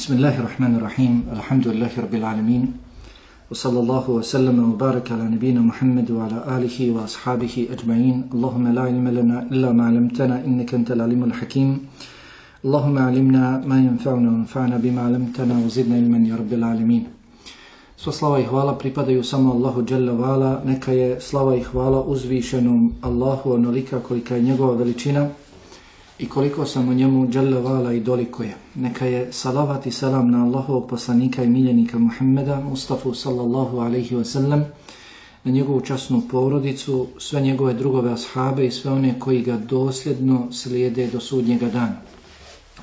بسم الله الرحمن الرحيم الحمد لله رب العالمين وصلى الله وسلم وبارك على نبينا محمد وعلى آله وأصحابه أجمعين اللهم لا علم لنا إلا ما علمتنا إنك أنت العليم الحكيم اللهم علمنا ما ينفعنا وانفعنا بما علمتنا وزدنا علما يا رب العالمين Sva slava i hvala pripadaju samo Allahu Jalla Vala, neka je slava i hvala uzvišenom Allahu onolika kolika je njegova veličina i koliko sam o njemu Jalla i dolikuje. Neka je salavat i salam na Allahovog poslanika i miljenika Muhammeda, Mustafa sallallahu alaihi wa sallam, na njegovu časnu porodicu, sve njegove drugove ashabe i sve one koji ga dosljedno slijede do sudnjega dana.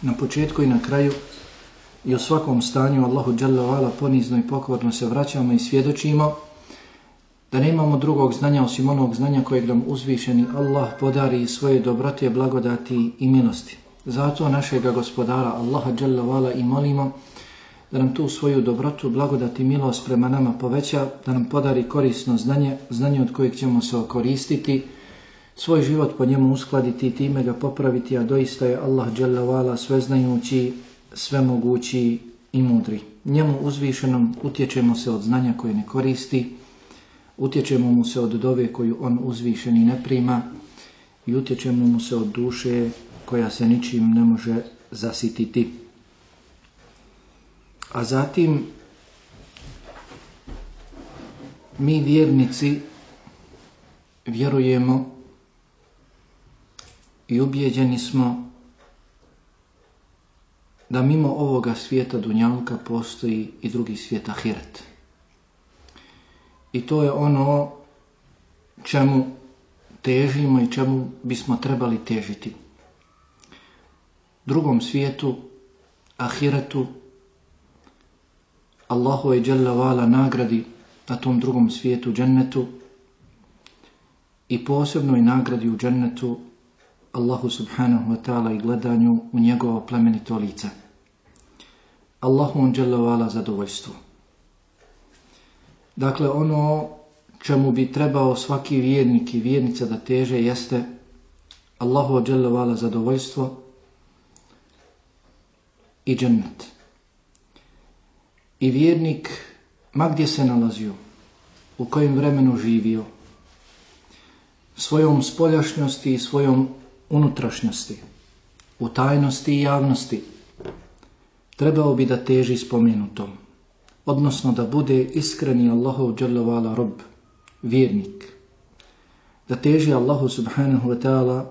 Na početku i na kraju i u svakom stanju Allahu Jalla ponizno i pokorno se vraćamo i svjedočimo da nemamo drugog znanja osim onog znanja kojeg nam uzvišeni Allah podari svoje dobrote, blagodati i milosti. Zato našega gospodara Allaha Jalla Vala i molimo da nam tu svoju dobrotu, blagodati i milost prema nama poveća, da nam podari korisno znanje, znanje od kojeg ćemo se okoristiti, svoj život po njemu uskladiti i time ga popraviti, a doista je Allah Jalla Vala sveznajući, svemogući i mudri. Njemu uzvišenom utječemo se od znanja koje ne koristi, utječemo mu se od dove koju on uzvišeni ne prima i utječemo mu se od duše koja se ničim ne može zasititi. A zatim mi vjernici vjerujemo i ubijeđeni smo da mimo ovoga svijeta Dunjalka postoji i drugi svijet Ahiret. I to je ono čemu težimo i čemu bismo trebali težiti. Drugom svijetu, Ahiretu, Allahu je Jalla Vala nagradi na tom drugom svijetu, džennetu, i posebnoj nagradi u džennetu Allahu subhanahu wa ta'ala i gledanju u njegovo plemenito lice. Allahu on dželovala zadovoljstvo. Dakle, ono čemu bi trebao svaki vjernik i vjernica da teže jeste Allahu dželovala zadovoljstvo i džennet. I vjernik, ma gdje se nalazio, u kojem vremenu živio, svojom spoljašnjosti i svojom unutrašnjosti, u tajnosti i javnosti, trebao bi da teži spomenutom, odnosno da bude iskreni Allahov dželovala rob, vjernik, da teži Allahu subhanahu wa ta'ala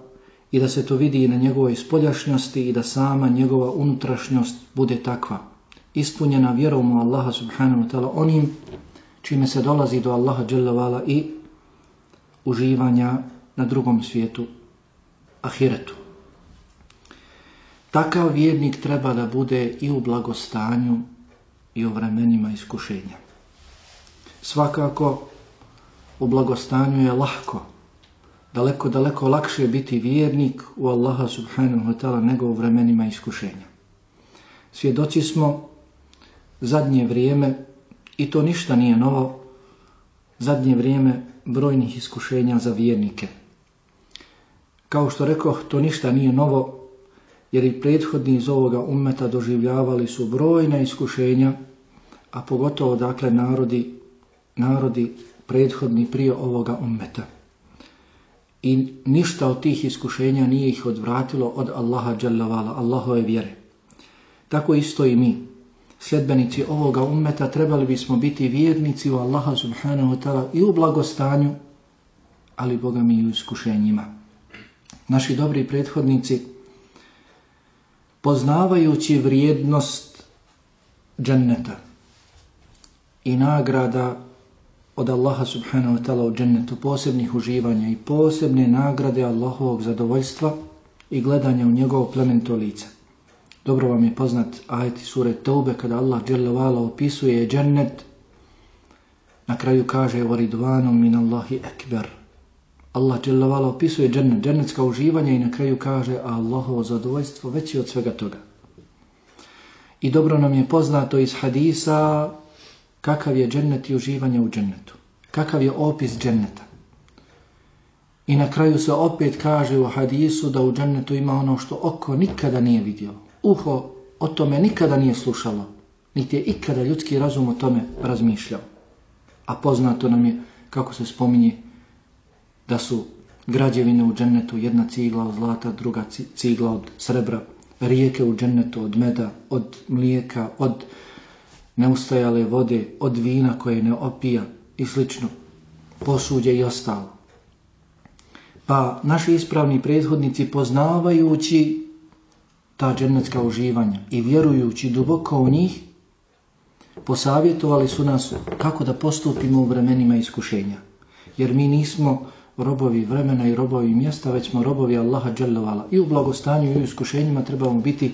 i da se to vidi na njegovoj spoljašnjosti i da sama njegova unutrašnjost bude takva, ispunjena vjerom u Allaha subhanahu wa ta'ala onim čime se dolazi do Allaha dželovala i uživanja na drugom svijetu ahiretu. Takav vjernik treba da bude i u blagostanju i o vremenima iskušenja. Svakako u blagostanju je lahko, daleko, daleko lakše biti vjernik u Allaha subhanahu wa ta'ala nego u vremenima iskušenja. Svjedoci smo zadnje vrijeme, i to ništa nije novo, zadnje vrijeme brojnih iskušenja za vjernike. Kao što rekao, to ništa nije novo, jer i prethodni iz ovoga ummeta doživljavali su brojna iskušenja, a pogotovo dakle narodi, narodi prethodni prije ovoga ummeta. I ništa od tih iskušenja nije ih odvratilo od Allaha dželavala, Allahove vjere. Tako isto i mi, sljedbenici ovoga ummeta, trebali bismo biti vjernici u Allaha subhanahu wa ta'ala i u blagostanju, ali Boga mi i u iskušenjima naši dobri prethodnici, poznavajući vrijednost dženneta i nagrada od Allaha subhanahu wa ta'ala u džennetu, posebnih uživanja i posebne nagrade Allahovog zadovoljstva i gledanja u njegovo plemento lice. Dobro vam je poznat ajeti sure Taube kada Allah dželovala opisuje džennet, na kraju kaže وَرِدْوَانُمْ مِنَ اللَّهِ أَكْبَرُ Allah dželavala opisuje džennet, džennetska uživanja i na kraju kaže Allahovo zadovoljstvo veći od svega toga. I dobro nam je poznato iz hadisa kakav je džennet i uživanje u džennetu. Kakav je opis dženneta. I na kraju se opet kaže u hadisu da u džennetu ima ono što oko nikada nije vidjelo. Uho o tome nikada nije slušalo, niti je ikada ljudski razum o tome razmišljao. A poznato nam je kako se spominje da su građevine u džennetu, jedna cigla od zlata, druga cigla od srebra, rijeke u džennetu od meda, od mlijeka, od neustajale vode, od vina koje ne opija i slično, posuđe i ostalo. Pa naši ispravni prethodnici poznavajući ta džennetska uživanja i vjerujući duboko u njih, posavjetovali su nas kako da postupimo u vremenima iskušenja. Jer mi nismo robovi vremena i robovi mjesta, već smo robovi Allaha dželjavala. I u blagostanju i u iskušenjima trebamo biti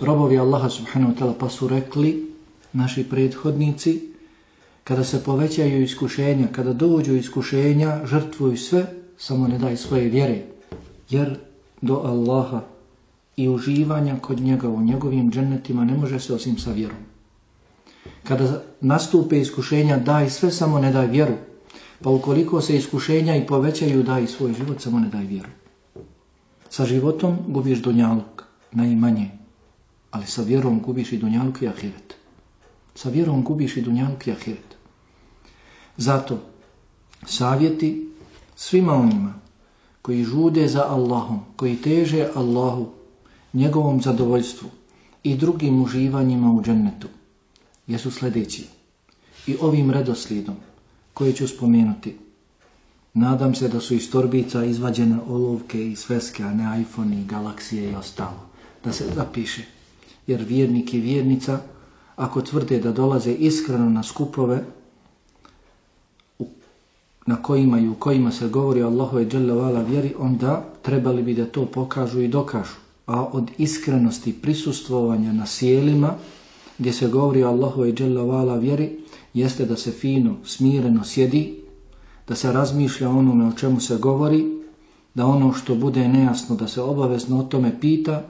robovi Allaha subhanahu wa ta'ala. Pa su rekli naši prethodnici, kada se povećaju iskušenja, kada dođu iskušenja, žrtvuju sve, samo ne daj svoje vjere. Jer do Allaha i uživanja kod njega u njegovim džennetima ne može se osim sa vjerom. Kada nastupe iskušenja, daj sve, samo ne daj vjeru. Pa ukoliko se iskušenja i povećaju, daj svoj život, samo ne daj vjeru. Sa životom gubiš dunjaluk, najmanje. Ali sa vjerom gubiš i dunjaluk i ahiret. Sa vjerom gubiš i dunjaluk i ahiret. Zato savjeti svima onima koji žude za Allahom, koji teže Allahu, njegovom zadovoljstvu i drugim uživanjima u džennetu, jesu sljedeći. I ovim redoslijedom koje ću spomenuti. Nadam se da su iz torbica izvađene olovke i sveske, a ne iPhone i galaksije i ostalo. Da se zapiše. Jer vjernik i vjernica, ako tvrde da dolaze iskreno na skupove, na kojima i u kojima se govori Allahove dželjavala vjeri, onda trebali bi da to pokažu i dokažu. A od iskrenosti prisustvovanja na sjelima, gdje se govori Allahove dželjavala vjeri, jeste da se fino, smireno sjedi, da se razmišlja onome o čemu se govori, da ono što bude nejasno, da se obavezno o tome pita,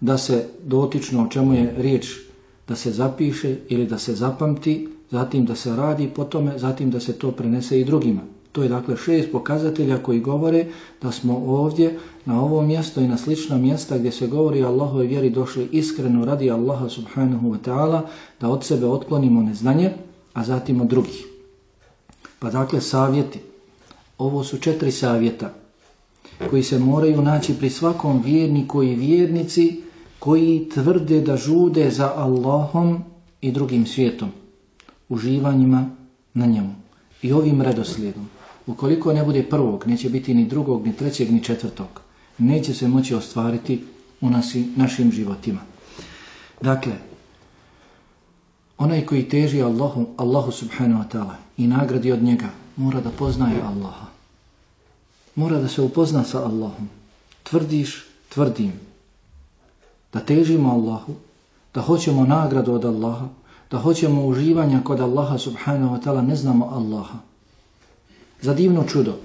da se dotično o čemu je riječ, da se zapiše ili da se zapamti, zatim da se radi po tome, zatim da se to prenese i drugima. To je dakle šest pokazatelja koji govore da smo ovdje na ovo mjesto i na slična mjesta gdje se govori Allahove vjeri došli iskreno radi Allaha subhanahu wa ta'ala da od sebe otklonimo neznanje, a zatim od drugih. Pa dakle, savjeti. Ovo su četiri savjeta koji se moraju naći pri svakom vjerniku i vjernici koji tvrde da žude za Allahom i drugim svijetom, uživanjima na njemu i ovim redoslijedom. Ukoliko ne bude prvog, neće biti ni drugog, ni trećeg, ni četvrtog. Neće se moći ostvariti u nasi, našim životima. Dakle, Onaj koji teži Allahu, Allahu subhanahu wa ta'ala i nagradi od njega, mora da poznaje Allaha. Mora da se upozna sa Allahom. Tvrdiš, tvrdim. Da težimo Allahu, da hoćemo nagradu od Allaha, da hoćemo uživanja kod Allaha subhanahu wa ta'ala, ne znamo Allaha. Za divno čudo,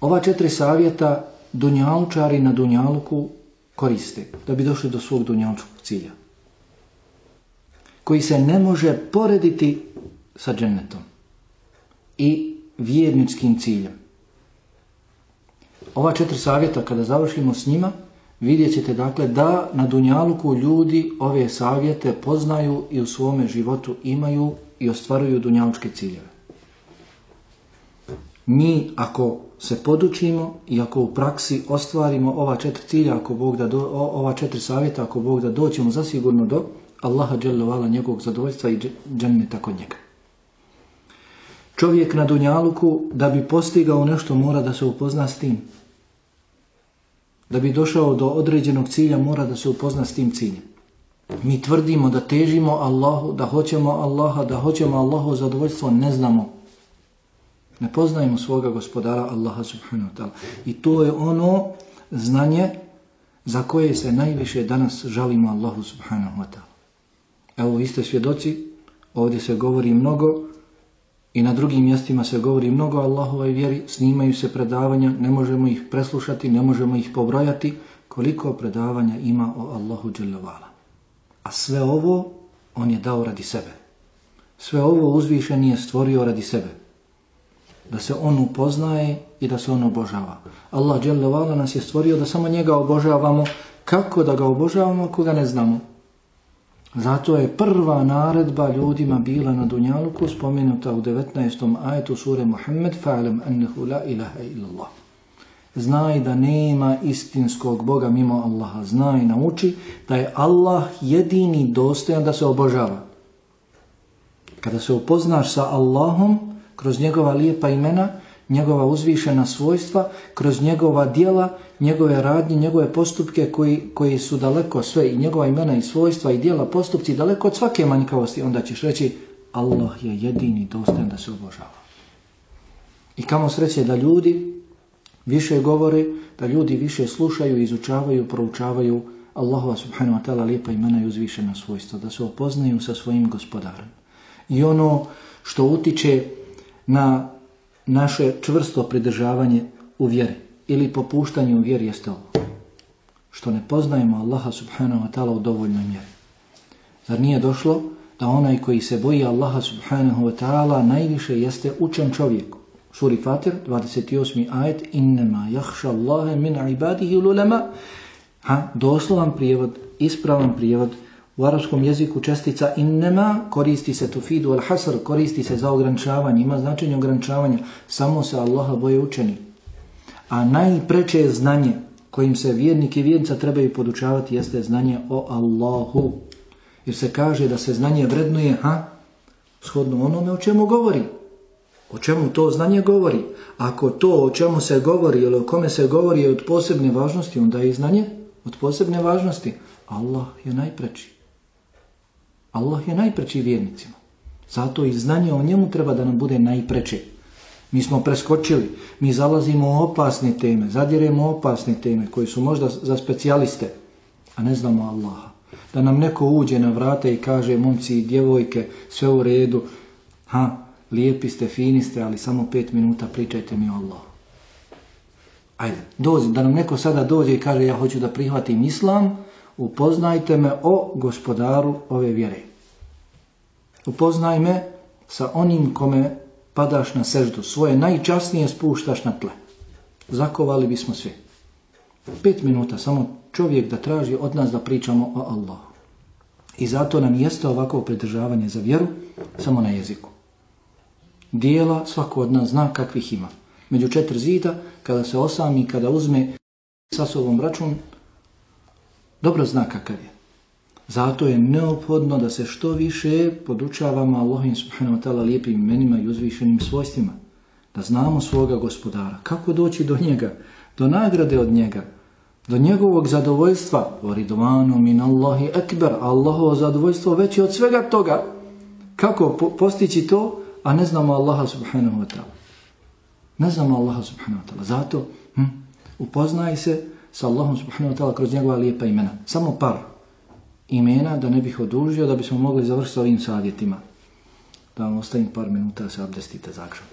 ova četiri savjeta dunjalučari na dunjaluku koriste da bi došli do svog dunjalučkog cilja koji se ne može porediti sa džennetom i vjerničkim ciljem. Ova četiri savjeta, kada završimo s njima, vidjet ćete dakle da na Dunjaluku ljudi ove savjete poznaju i u svome životu imaju i ostvaruju Dunjalučke ciljeve. Mi, ako se podučimo i ako u praksi ostvarimo ova četiri cilja, ako Bog da do, ova četiri savjeta, ako Bog da doćemo zasigurno do Allaha dželjavala njegovog zadovoljstva i dženneta kod njega. Čovjek na Dunjaluku, da bi postigao nešto, mora da se upozna s tim. Da bi došao do određenog cilja, mora da se upozna s tim ciljem. Mi tvrdimo da težimo Allahu, da hoćemo Allaha, da hoćemo Allahu zadovoljstvo, ne znamo. Ne poznajemo svoga gospodara Allaha subhanahu wa ta'ala. I to je ono znanje za koje se najviše danas žalimo Allahu subhanahu wa ta'ala. Evo, vi ste svjedoci, ovdje se govori mnogo i na drugim mjestima se govori mnogo o Allahovoj vjeri, snimaju se predavanja, ne možemo ih preslušati, ne možemo ih pobrojati, koliko predavanja ima o Allahu Đelevala. A sve ovo on je dao radi sebe. Sve ovo uzvišen je stvorio radi sebe. Da se on upoznaje i da se on obožava. Allah Đelevala nas je stvorio da samo njega obožavamo. Kako da ga obožavamo ako ga ne znamo? Zato je prva naredba ljudima bila na Dunjaluku spomenuta u 19. ajetu sure Muhammed fa'alam annahu la ilaha illallah. Znaj da nema istinskog Boga mimo Allaha. Znaj, nauči da je Allah jedini dostojan da se obožava. Kada se upoznaš sa Allahom kroz njegova lijepa imena, njegova uzvišena svojstva, kroz njegova dijela, njegove radnje, njegove postupke koji, koji su daleko sve i njegova imena i svojstva i dijela postupci daleko od svake manjkavosti, onda ćeš reći Allah je jedini dostan da se obožava. I kamo sreće da ljudi više govore, da ljudi više slušaju, izučavaju, proučavaju Allahova subhanahu wa ta'ala lijepa imena i uzvišena svojstva, da se opoznaju sa svojim gospodarom. I ono što utiče na naše čvrsto pridržavanje u vjeri ili popuštanje u vjeri jeste ovo. Što ne poznajemo Allaha subhanahu wa ta'ala u dovoljnoj mjeri. Zar nije došlo da onaj koji se boji Allaha subhanahu wa ta'ala najviše jeste učen čovjek. Suri Fatir, 28. ajet Innema jahša Allahe min ibadihi ululema Ha, doslovan prijevod, ispravan prijevod U arabskom jeziku čestica innema koristi se tufidu al hasr, koristi se za ograničavanje, ima značenje ograničavanja, samo se Allaha boje učeni. A najpreče je znanje kojim se vjernik i vjernica trebaju podučavati jeste znanje o Allahu. Jer se kaže da se znanje vrednuje, ha, shodno onome o čemu govori. O čemu to znanje govori? Ako to o čemu se govori ili o kome se govori je od posebne važnosti, onda je znanje od posebne važnosti. Allah je najpreči. Allah je najpreći vjernicima. Zato i znanje o njemu treba da nam bude najpreće. Mi smo preskočili, mi zalazimo u opasne teme, zadiremo u opasne teme koji su možda za specijaliste, a ne znamo Allaha. Da nam neko uđe na vrate i kaže, momci i djevojke, sve u redu, ha, lijepi ste, fini ste, ali samo pet minuta pričajte mi o Allahu. Ajde, dođe, da nam neko sada dođe i kaže, ja hoću da prihvatim islam, upoznajte me o gospodaru ove vjere. Upoznaj me sa onim kome padaš na seždu, svoje najčasnije spuštaš na tle. Zakovali bismo sve. Pet minuta, samo čovjek da traži od nas da pričamo o Allahu. I zato nam jeste ovako pridržavanje za vjeru, samo na jeziku. Dijela svako od nas zna kakvih ima. Među četiri zida, kada se osami, kada uzme sa sobom račun, dobro zna kakav je. Zato je neophodno da se što više podučavamo Allahim subhanahu wa ta'ala lijepim imenima i uzvišenim svojstvima. Da znamo svoga gospodara. Kako doći do njega? Do nagrade od njega. Do njegovog zadovoljstva. Varidvanu min Allahi ekber. Allahovo zadovoljstvo veće od svega toga. Kako po postići to? A ne znamo Allaha subhanahu wa ta'ala. Ne znamo Allaha subhanahu wa ta'ala. Zato hm, upoznaj se sa Allahom subhanahu wa ta'ala kroz njegova lijepa imena. Samo par imena da ne bih odužio da bismo mogli završiti ovim savjetima. Da vam ostavim par minuta da se abdestite zakrom.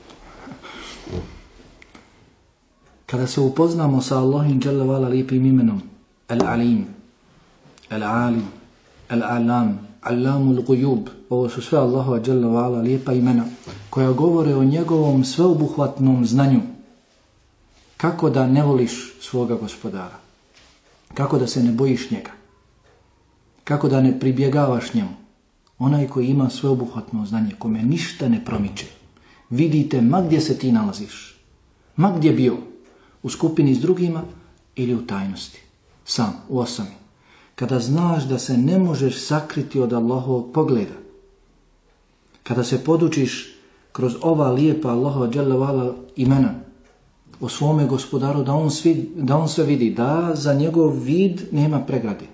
Kada se upoznamo sa Allahim dželjavala lijepim imenom Al-Alim, Al-Alim, Al-Alam, Allamul Gujub, ovo su sve Allahova dželjavala lijepa imena koja govore o njegovom sveobuhvatnom znanju kako da ne voliš svoga gospodara, kako da se ne bojiš njega, kako da ne pribjegavaš njemu. Onaj koji ima sveobuhvatno znanje, kome ništa ne promiče. Vidite ma gdje se ti nalaziš, ma gdje bio, u skupini s drugima ili u tajnosti, sam, u osami. Kada znaš da se ne možeš sakriti od Allahovog pogleda, kada se podučiš kroz ova lijepa Allahova imena, o svome gospodaru da on, svi, da on sve vidi, da za njegov vid nema pregrade.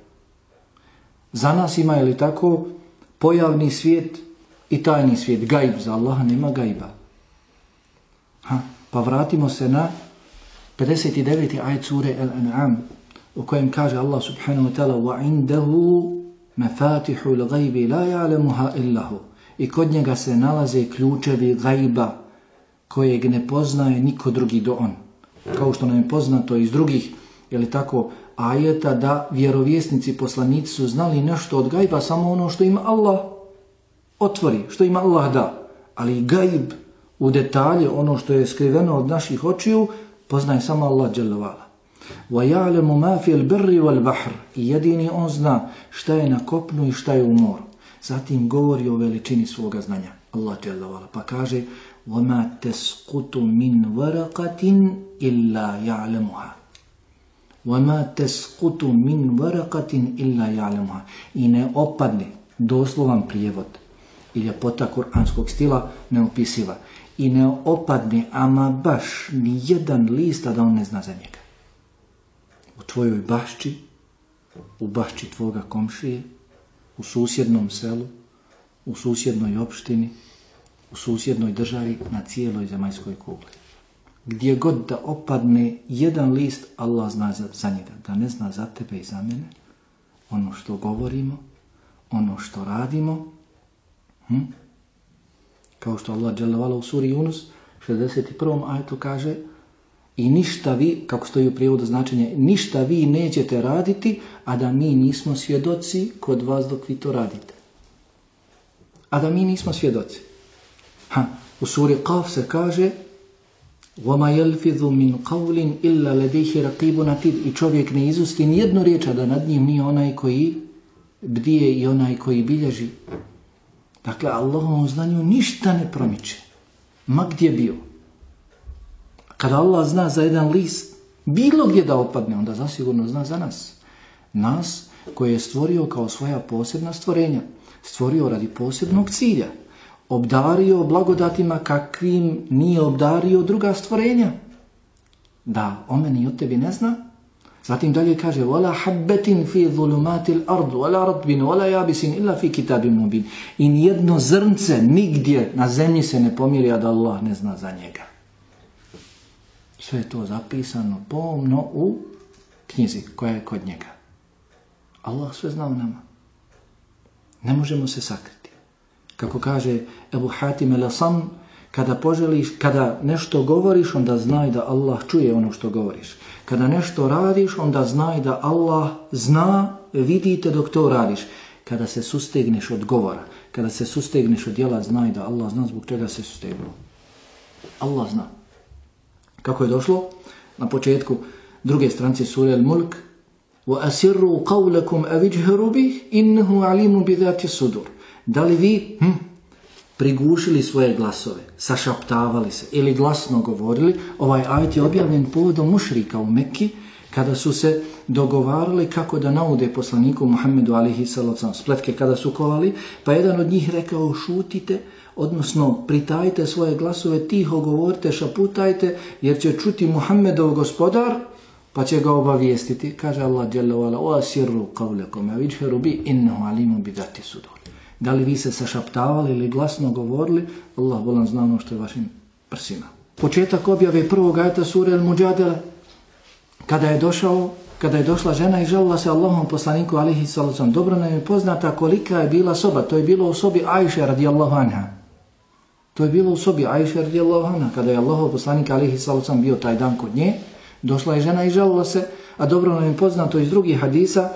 Za nas ima, je li tako, pojavni svijet i tajni svijet, gaib, za Allaha nema gajba. Ha, pa vratimo se na 59. ajt sure Al-An'am, u kojem kaže Allah subhanahu wa ta'ala وَعِنْدَهُ مَفَاتِحُ الْغَيْبِ لَا يَعْلَمُهَا إِلَّهُ I kod njega se nalaze ključevi gajba, kojeg ne poznaje niko drugi do on. Kao što nam je poznato iz drugih, je li tako, ajeta da vjerovjesnici poslanici su znali nešto od gajba, samo ono što ima Allah otvori, što ima Allah da. Ali gajb u detalje, ono što je skriveno od naših očiju, poznaje samo Allah dželovala. وَيَعْلَمُ مَا فِي الْبِرِّ وَالْبَحْرِ I jedini on zna šta je na kopnu i šta je u moru. Zatim govori o veličini svoga znanja. Allah dželle pa kaže: "Wa tasqutu min waraqatin illa ya'lamuha." وَمَا تَسْقُتُ مِنْ وَرَقَةٍ إِلَّا يَعْلَمُهَا I ne opadne, doslovan prijevod i ljepota kuranskog stila neopisiva. I ne opadne, ama baš ni jedan list, a da on ne zna za njega. U tvojoj bašči, u bašči tvoga komšije, u susjednom selu, u susjednoj opštini, u susjednoj državi, na cijeloj zemaljskoj kugli gdje god da opadne jedan list, Allah zna za, za njega. Da ne zna za tebe i za mene, ono što govorimo, ono što radimo. Hm? Kao što Allah dželevala u suri Yunus, 61. ajetu kaže i ništa vi, kako stoji u prijevodu značenje, ništa vi nećete raditi, a da mi nismo svjedoci kod vas dok vi to radite. A da mi nismo svjedoci. Ha, u suri Qaf se kaže وَمَا يَلْفِذُ مِنْ قَوْلٍ إِلَّا لَدَيْهِ رَقِيبُ نَتِدْ I čovjek ne izusti ni jednu riječ, da nad njim nije onaj koji bdije i onaj koji bilježi. Dakle, Allahovom znanju ništa ne promiče. Ma gdje bio. Kada Allah zna za jedan list, bilo gdje da opadne, onda zasigurno zna za nas. Nas koje je stvorio kao svoja posebna stvorenja. Stvorio radi posebnog cilja obdario blagodatima kakvim nije obdario druga stvorenja. Da, o meni od tebi ne zna. Zatim dalje kaže وَلَا حَبَّتٍ fi zulumatil ard وَلَا ratbin وَلَا يَابِسٍ illa fi kitabim mubin. I jedno zrnce nigdje na zemlji se ne pomiri da Allah ne zna za njega. Sve je to zapisano pomno u knjizi koja je kod njega. Allah sve zna o nama. Ne možemo se sakriti. Kako kaže Ebu Hatim el-Asam, kada poželiš, kada nešto govoriš, onda znaj da Allah čuje ono što govoriš. Kada nešto radiš, onda znaj da Allah zna, vidite dok to radiš. Kada se sustegneš od govora, kada se sustegneš od djela, znaj da Allah zna zbog čega se sustegnu. Allah zna. Kako je došlo? Na početku druge strance sura Al-Mulk وَأَسِرُّوا قَوْلَكُمْ أَوِجْهَرُوا بِهِ إِنَّهُ عَلِيمٌ بِذَاتِ السُّدُرِ Da li vi hm, prigušili svoje glasove, sašaptavali se ili glasno govorili, ovaj ajet je objavljen povodom mušrika u Mekki, kada su se dogovarali kako da naude poslaniku Muhammedu alihi salacom spletke kada su kovali, pa jedan od njih rekao šutite, odnosno pritajte svoje glasove, tiho govorite, šaputajte, jer će čuti Muhammedov gospodar, pa će ga obavijestiti. Kaže Allah, djelavala, o asiru kavlekom, a vidheru bi innahu alimu bidati sudur. Da li vi se sašaptavali ili glasno govorili, Allah volan zna ono što je vašim prsima. Početak objave prvog ajta sura El Mujadele, kada je došao, kada je došla žena i žalila se Allahom poslaniku alihi salacom, dobro nam je poznata kolika je bila soba, to je bilo u sobi Ajše radijallahu anha. To je bilo u sobi Ajše radijallahu anha, kada je Allahov poslanik alihi salacom bio taj dan kod nje, došla je žena i žalila se, a dobro nam je poznato iz drugih hadisa,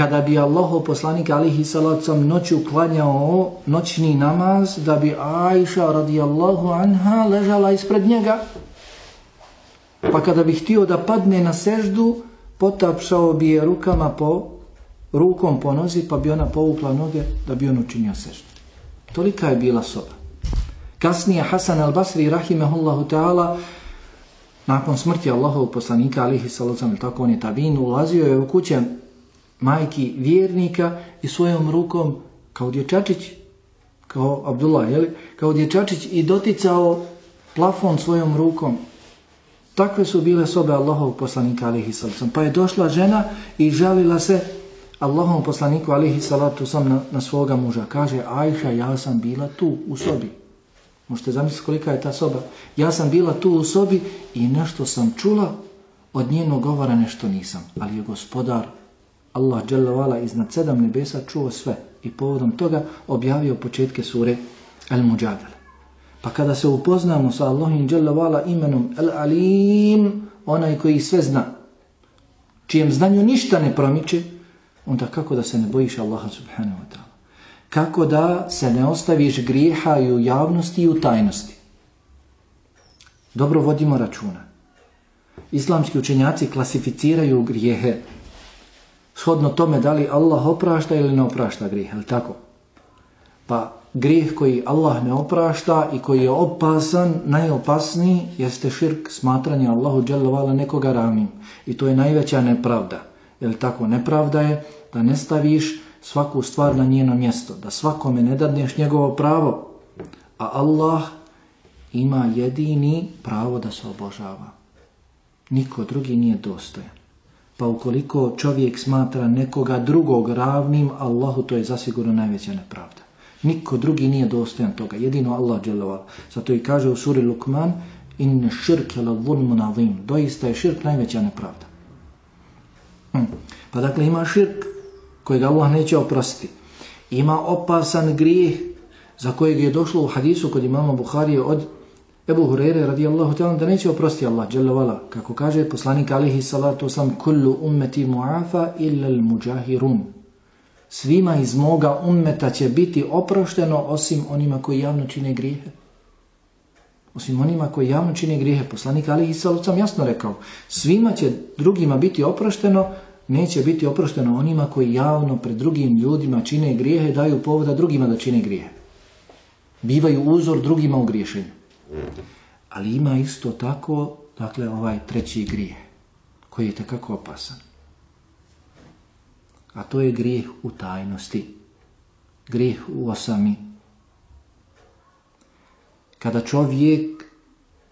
kada bi Allahu poslanik alihi salacom noću klanjao noćni namaz, da bi Aisha radijallahu anha ležala ispred njega, pa kada bi htio da padne na seždu, potapšao bi je rukama po, rukom po nozi, pa bi ona povukla noge da bi on učinio seždu. Tolika je bila soba. Kasnije Hasan al-Basri, rahimehullahu ta'ala, nakon smrti Allahov poslanika, alihi salacom, tako on je tabin, ulazio je u kuće majki vjernika i svojom rukom kao dječačić, kao Abdullah, jeli? kao dječačić i doticao plafon svojom rukom. Takve su bile sobe Allahov poslanika alihi salatu Pa je došla žena i žalila se Allahov poslaniku alihi salatu sam na, na svoga muža. Kaže, Ajša, ja sam bila tu u sobi. Možete zamisliti kolika je ta soba. Ja sam bila tu u sobi i nešto sam čula od njenog govora nešto nisam. Ali je gospodar Allah dželle iznad sedam nebesa čuo sve i povodom toga objavio početke sure Al-Mujadala. Pa kada se upoznamo sa Allahim dželle imenom Al-Alim, onaj koji sve zna, čijem znanju ništa ne promiče, onda kako da se ne bojiš Allaha subhanahu wa ta'ala? Kako da se ne ostaviš grijeha i u javnosti i u tajnosti? Dobro vodimo računa. Islamski učenjaci klasificiraju grijehe shodno tome da li Allah oprašta ili ne oprašta grijeh, ali tako? Pa grijeh koji Allah ne oprašta i koji je opasan, najopasniji jeste širk smatranje Allahu dželovala nekoga ravnim. I to je najveća nepravda. Jer tako nepravda je da ne staviš svaku stvar na njeno mjesto, da svakome ne dadneš njegovo pravo, a Allah ima jedini pravo da se obožava. Niko drugi nije dostojan. Pa ukoliko čovjek smatra nekoga drugog ravnim, Allahu to je zasigurno najveća nepravda. Niko drugi nije dostojan toga, jedino Allah dželoval. Zato i kaže u suri Lukman, in širke la vunmu nazim. Doista je širk najveća nepravda. Hm. Pa dakle ima širk kojeg Allah neće oprostiti. Ima opasan grijeh za kojeg je došlo u hadisu kod imama Buharije od Ebu Hurere radijallahu ta'ala da neće oprosti Allah dželle vala kako kaže poslanik alihi salatu sam kullu ummeti mu'afa illa al-mujahirun. Svima iz moga ummeta će biti oprošteno osim onima koji javno čine grijehe. Osim onima koji javno čine grijehe poslanik alihi salatu sam jasno rekao svima će drugima biti oprošteno neće biti oprošteno onima koji javno pred drugim ljudima čine grijehe daju povoda drugima da čine grijehe. Bivaju uzor drugima u griješenju. Ali ima isto tako, dakle, ovaj treći grijeh, koji je tekako opasan. A to je grijeh u tajnosti. Grijeh u osami. Kada čovjek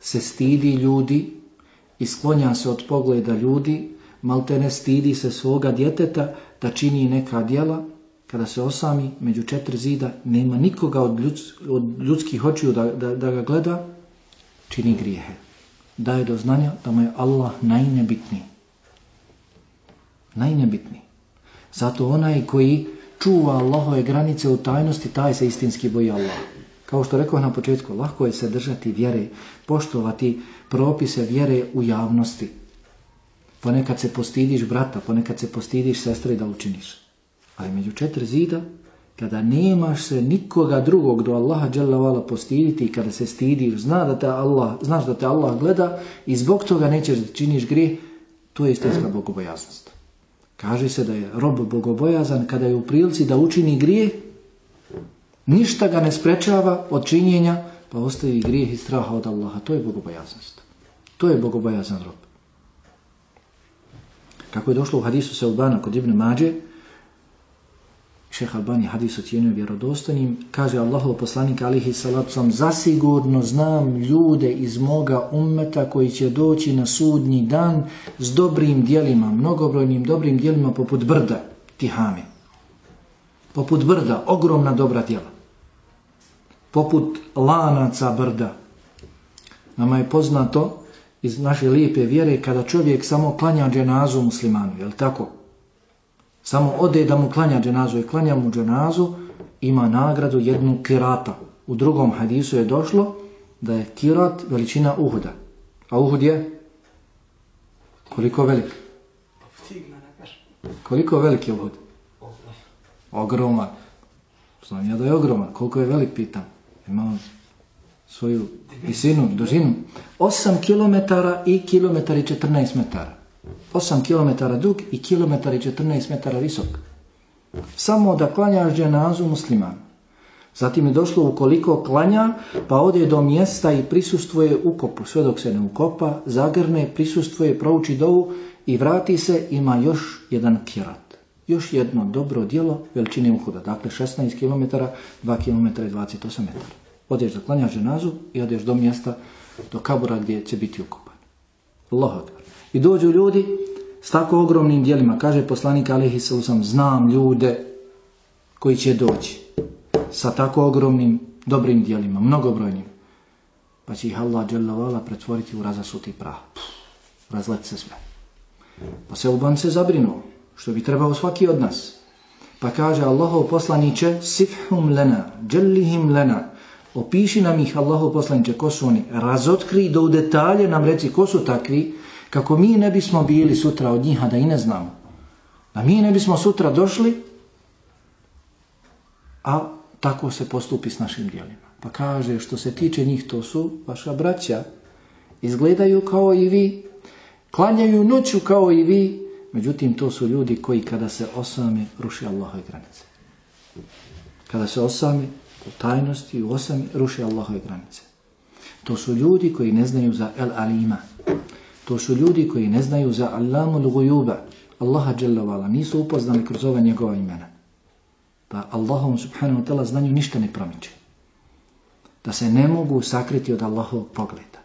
se stidi ljudi i sklonja se od pogleda ljudi, malte ne stidi se svoga djeteta da čini neka djela, kada se osami među četiri zida, nema nikoga od, ljudsk, od ljudskih očiju da, da, da ga gleda, čini grijehe. Daje do znanja da mu je Allah najnebitniji. Najnebitniji. Zato onaj koji čuva Allahove granice u tajnosti, taj se istinski boji Allah. Kao što rekao na početku, lahko je se držati vjere, poštovati propise vjere u javnosti. Ponekad se postidiš brata, ponekad se postidiš sestre da učiniš. Ali među četiri zida, kada nemaš se nikoga drugog do Allaha dželavala postiditi i kada se stidiš, zna da te Allah, znaš da te Allah gleda i zbog toga nećeš da činiš grih, to je istinska bogobojaznost. Kaže se da je rob bogobojazan kada je u prilici da učini grije, ništa ga ne sprečava od činjenja, pa ostavi grijeh i straha od Allaha. To je bogobojaznost. To je bogobojazan rob. Kako je došlo u hadisu Seubana kod Ibn Mađe, Šeha Albani hadis ocijenio vjerodostojnim, kaže Allahov poslanik alihi salatu sam, zasigurno znam ljude iz moga ummeta koji će doći na sudnji dan s dobrim dijelima, mnogobrojnim dobrim dijelima poput brda, tihame. Poput brda, ogromna dobra djela. Poput lanaca brda. Nama je poznato iz naše lijepe vjere kada čovjek samo klanja dženazu muslimanu, je li tako? Samo ode da mu klanja dženazu i klanja mu dženazu, ima nagradu jednu kirata. U drugom hadisu je došlo da je kirat veličina Uhuda. A Uhud je? Koliko velik? Koliko velik je Uhud? Ogroman. Znam ja da je ogroman. Koliko je velik, pitam. Ima svoju visinu, dužinu. 8 km i kilometar i 14 metara. 8 km dug i kilometar i 14 metara visok. Samo da klanjaš dženazu musliman. Zatim je došlo ukoliko klanja, pa ode do mjesta i prisustvuje ukopu. Sve dok se ne ukopa, zagrne, prisustvuje, prouči dovu i vrati se, ima još jedan kirat. Još jedno dobro dijelo veličine uhuda. Dakle, 16 km, 2 km i 28 metara. Odeš da klanjaš dženazu i odeš do mjesta, do kabura gdje će biti ukopan. Allahu I dođu ljudi s tako ogromnim dijelima. Kaže poslanik Alihi Salusam, znam ljude koji će doći sa tako ogromnim dobrim dijelima, mnogobrojnim. Pa će ih Allah dželavala pretvoriti u razasuti prah. Razlet se sve. Pa se Uban se zabrinuo, što bi trebao svaki od nas. Pa kaže Allahov poslaniće, sifhum lena, džellihim lena, opiši nam ih Allahov poslaniće, ko su oni, razotkri do u detalje nam reci ko su takvi, kako mi ne bismo bili sutra od njiha da i ne znamo. Da mi ne bismo sutra došli, a tako se postupi s našim dijelima. Pa kaže, što se tiče njih, to su vaša braća. Izgledaju kao i vi, Klanjaju noću kao i vi, međutim to su ljudi koji kada se osame ruši Allahove granice. Kada se osame u tajnosti, u osami, ruši Allahove granice. To su ljudi koji ne znaju za El Alima. To su ljudi koji ne znaju za Allamul Gujuba. Allaha Jalla nisu upoznali kroz ova njegova imena. Pa Allahom subhanahu wa ta'ala znanju ništa ne promiče. Da se ne mogu sakriti od Allahovog pogleda.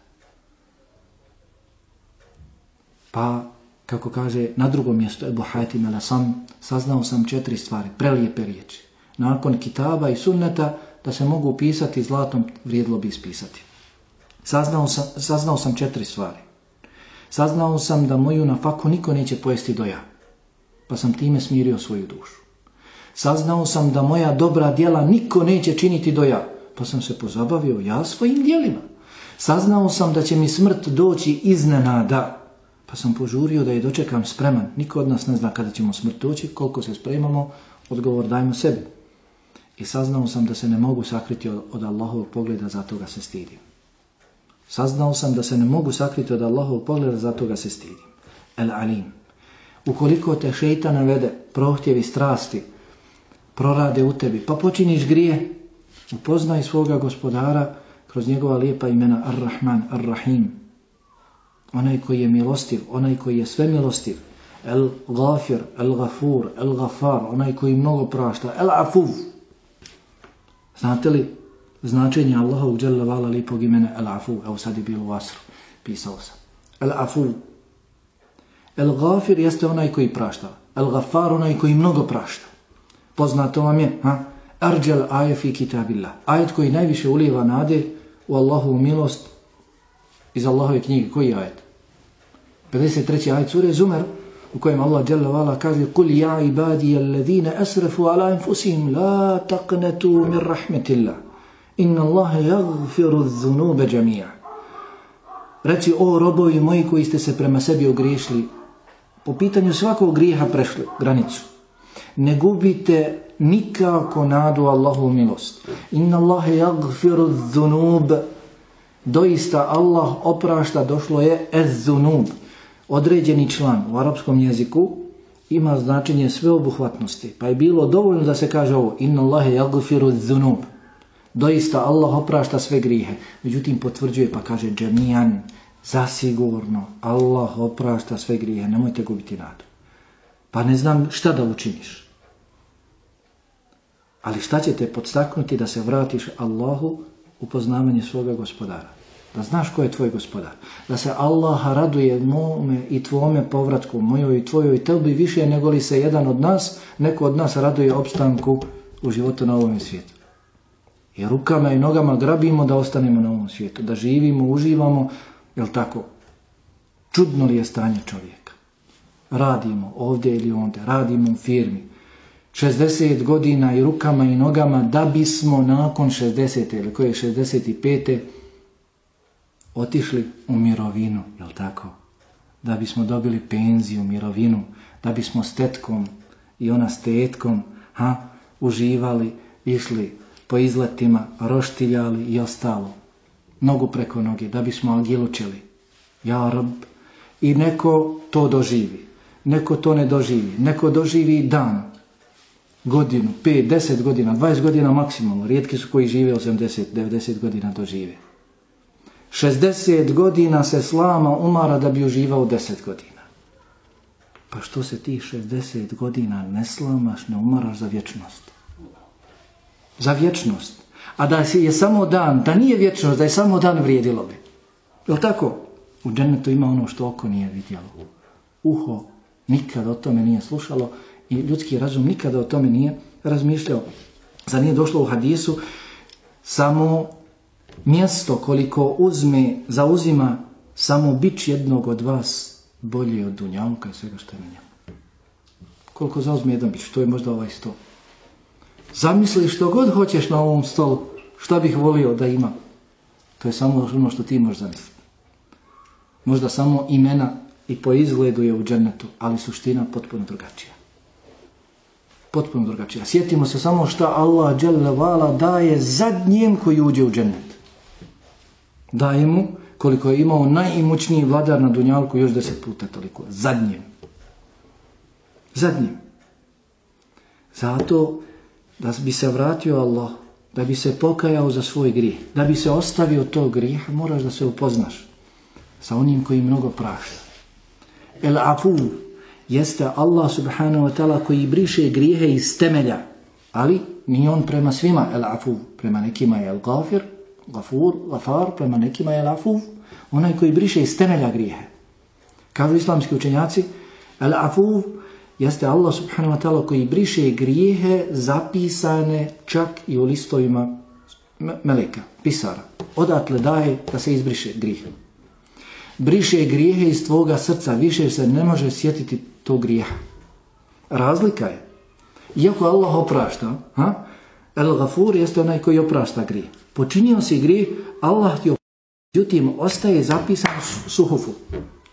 Pa, kako kaže na drugom mjestu Ebu Hatim sam saznao sam četiri stvari, prelijepe riječi. Nakon kitaba i sunneta, da se mogu pisati zlatom, vrijedlo bi ispisati. Saznao sam, saznao sam četiri stvari. Saznao sam da moju nafaku niko neće pojesti do ja, pa sam time smirio svoju dušu. Saznao sam da moja dobra djela niko neće činiti do ja, pa sam se pozabavio ja svojim djelima. Saznao sam da će mi smrt doći iznenada, pa sam požurio da je dočekam spreman. Niko od nas ne zna kada ćemo smrt doći, koliko se spremamo, odgovor dajmo sebi. I saznao sam da se ne mogu sakriti od Allahovog pogleda, zato ga se stidim. Saznao sam da se ne mogu sakriti od Allahov pogleda, zato ga se stidim. El Alim. Ukoliko te šeita navede, prohtjevi strasti, prorade u tebi, pa počiniš grije, upoznaj svoga gospodara kroz njegova lijepa imena Ar-Rahman, Ar-Rahim. Onaj koji je milostiv, onaj koji je sve milostiv. El Gafir, El Gafur, El Gafar, onaj koji mnogo prašta. El Afuv. Znate li značenje Allahovog dželle vala lipog imena El Afu, evo sad je bilo u Asru, pisao sam. El Afu. El Gafir jeste onaj koji prašta. El Gafar onaj koji mnogo prašta. Poznato vam je, ha? Arđel ajef i kitabillah. Ajet koji najviše uliva nade u Allahovu milost iz Allahove knjige. Koji ajet? 53. ajet sure Zumer u kojem Allah dželle vala kaže kul ja ibadi alladine asrafu ala anfusihim la taqnatu min rahmetillah Inna Allahe jagfiru zunube džamija. Reci, o robovi moji koji ste se prema sebi ogriješili, po pitanju svakog grijeha prešli granicu. Ne gubite nikako nadu Allahu milost. Inna Allahe jagfiru dhunub. Doista Allah oprašta, došlo je ez dhunub. Određeni član u arapskom jeziku ima značenje sveobuhvatnosti. Pa je bilo dovoljno da se kaže ovo. Inna Allahe jagfiru dhunub. Doista Allah oprašta sve grijehe. Međutim, potvrđuje pa kaže džemijan, zasigurno, Allah oprašta sve grijehe, nemojte gubiti nadu. Pa ne znam šta da učiniš. Ali šta će te podstaknuti da se vratiš Allahu u poznavanje svoga gospodara? Da znaš ko je tvoj gospodar. Da se Allaha raduje mome i tvome povratku, mojoj i tvojoj tebi više nego li se jedan od nas, neko od nas raduje opstanku u životu na ovom svijetu. I rukama i nogama grabimo da ostanemo na ovom svijetu, da živimo, uživamo, jel tako? Čudno li je stanje čovjeka? Radimo ovdje ili onda, radimo u firmi. 60 godina i rukama i nogama da bismo nakon 60. ili koje 65. otišli u mirovinu, jel tako? Da bismo dobili penziju, mirovinu, da bismo s tetkom i ona s tetkom ha, uživali, išli po izletima, roštiljali i ostalo. Nogu preko noge, da bismo agilučili. Ja, rob. I neko to doživi. Neko to ne doživi. Neko doživi dan, godinu, 5, 10 godina, 20 godina maksimalno. Rijetki su koji žive 80, 90 godina dožive. 60 godina se slama umara da bi uživao 10 godina. Pa što se ti 60 godina ne slamaš, ne umaraš za vječnost? Za vječnost. A da je samo dan, da nije vječnost, da je samo dan vrijedilo bi. Je tako? U džennetu ima ono što oko nije vidjelo. Uho nikad o tome nije slušalo i ljudski razum nikada o tome nije razmišljao. Za nije došlo u hadisu samo mjesto koliko uzme, zauzima samo bić jednog od vas bolje od dunjavka i svega što je na njemu. Koliko zauzme jedan bić, to je možda ovaj stop. Zamisli što god hoćeš na ovom stolu, što bih volio da ima. To je samo ono što ti možeš zamisliti. Možda samo imena i po izgledu je u džennetu, ali suština potpuno drugačija. Potpuno drugačija. Sjetimo se samo šta Allah dželle daje zadnjem koji uđe u džennet. Daje mu koliko je imao najimućniji vladar na Dunjalku, još deset puta toliko. Zadnjem. Zadnjem. Zato da bi se vratio Allah, da bi se pokajao za svoj grijeh, da bi se ostavio tog grijeha, moraš da se upoznaš sa onim koji mnogo prašta. El afu jeste Allah subhanahu wa ta'ala koji briše grijehe iz temelja, ali ni on prema svima el afu, prema nekima je el gafir, gafur, gafar, prema nekima je el afu, onaj koji briše iz temelja grijehe. Kažu islamski učenjaci, el afu jeste Allah subhanahu wa ta'ala koji briše grijehe zapisane čak i u listovima meleka, pisara. Odatle daje da se izbriše grijehe. Briše grijehe iz tvoga srca, više se ne može sjetiti to grijeha. Razlika je. Iako Allah oprašta, ha? El Gafur jeste onaj koji oprašta grije. Počinio si grije, Allah ti oprašta. Međutim, ostaje zapisan suhufu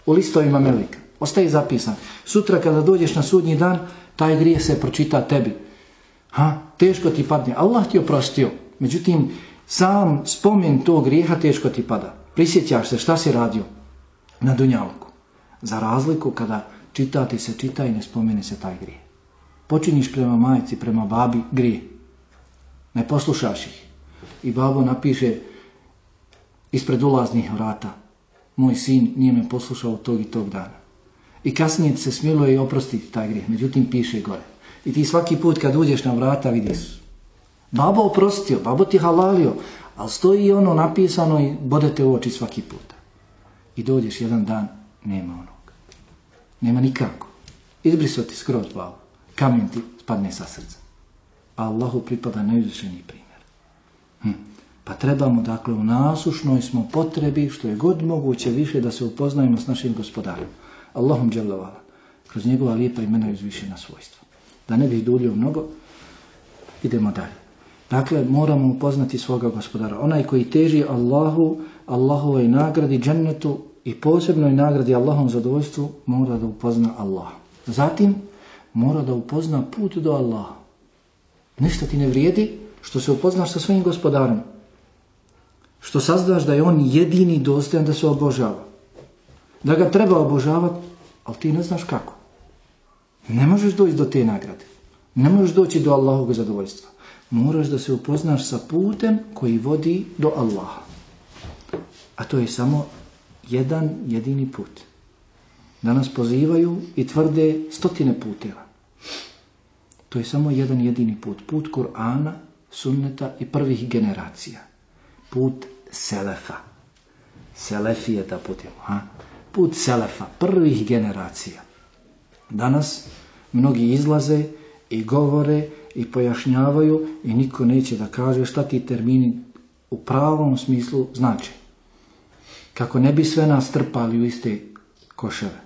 u listovima meleka. Ostaje zapisan. Sutra kada dođeš na sudnji dan, taj grije se pročita tebi. Ha? Teško ti padne. Allah ti oprostio. Međutim, sam spomen tog grijeha teško ti pada. Prisjećaš se šta si radio na Dunjalku. Za razliku kada čita ti se čita i ne spomene se taj grije. Počiniš prema majici, prema babi grije. Ne poslušaš ih. I babo napiše ispred ulaznih vrata. Moj sin nije me poslušao tog i tog dana. I kasnije se smiluje i oprosti taj grijeh. Međutim, piše gore. I ti svaki put kad uđeš na vrata vidiš. Babo oprostio, babo ti halalio, ali stoji ono napisano i bodete u oči svaki puta. I dođeš jedan dan, nema onog. Nema nikako. Izbriso ti skroz babo. Kamen ti spadne sa srca. A Allahu pripada najuzvišeniji primjer. Hm. Pa trebamo, dakle, u nasušnoj smo potrebi, što je god moguće više da se upoznajemo s našim gospodarom. Allahum dželavala, kroz njegova lijepa imena i uzvišena svojstva. Da ne bih dulio mnogo, idemo dalje. Dakle, moramo upoznati svoga gospodara. Onaj koji teži Allahu, Allahovoj nagradi, džennetu i posebnoj nagradi Allahom zadovoljstvu, mora da upozna Allah. Zatim, mora da upozna put do Allaha. Ništa ti ne vrijedi što se upoznaš sa svojim gospodarom. Što saznaš da je on jedini dostojan da se obožava da ga treba obožavati, ali ti ne znaš kako. Ne možeš doći do te nagrade. Ne možeš doći do Allahovog zadovoljstva. Moraš da se upoznaš sa putem koji vodi do Allaha. A to je samo jedan jedini put. Danas pozivaju i tvrde stotine puteva. To je samo jedan jedini put. Put Kur'ana, sunneta i prvih generacija. Put Selefa. Selefi je ta put. Ha? Put selefa, prvih generacija. Danas mnogi izlaze i govore i pojašnjavaju i niko neće da kaže šta ti termini u pravom smislu znači. Kako ne bi sve nas trpali u iste koševe.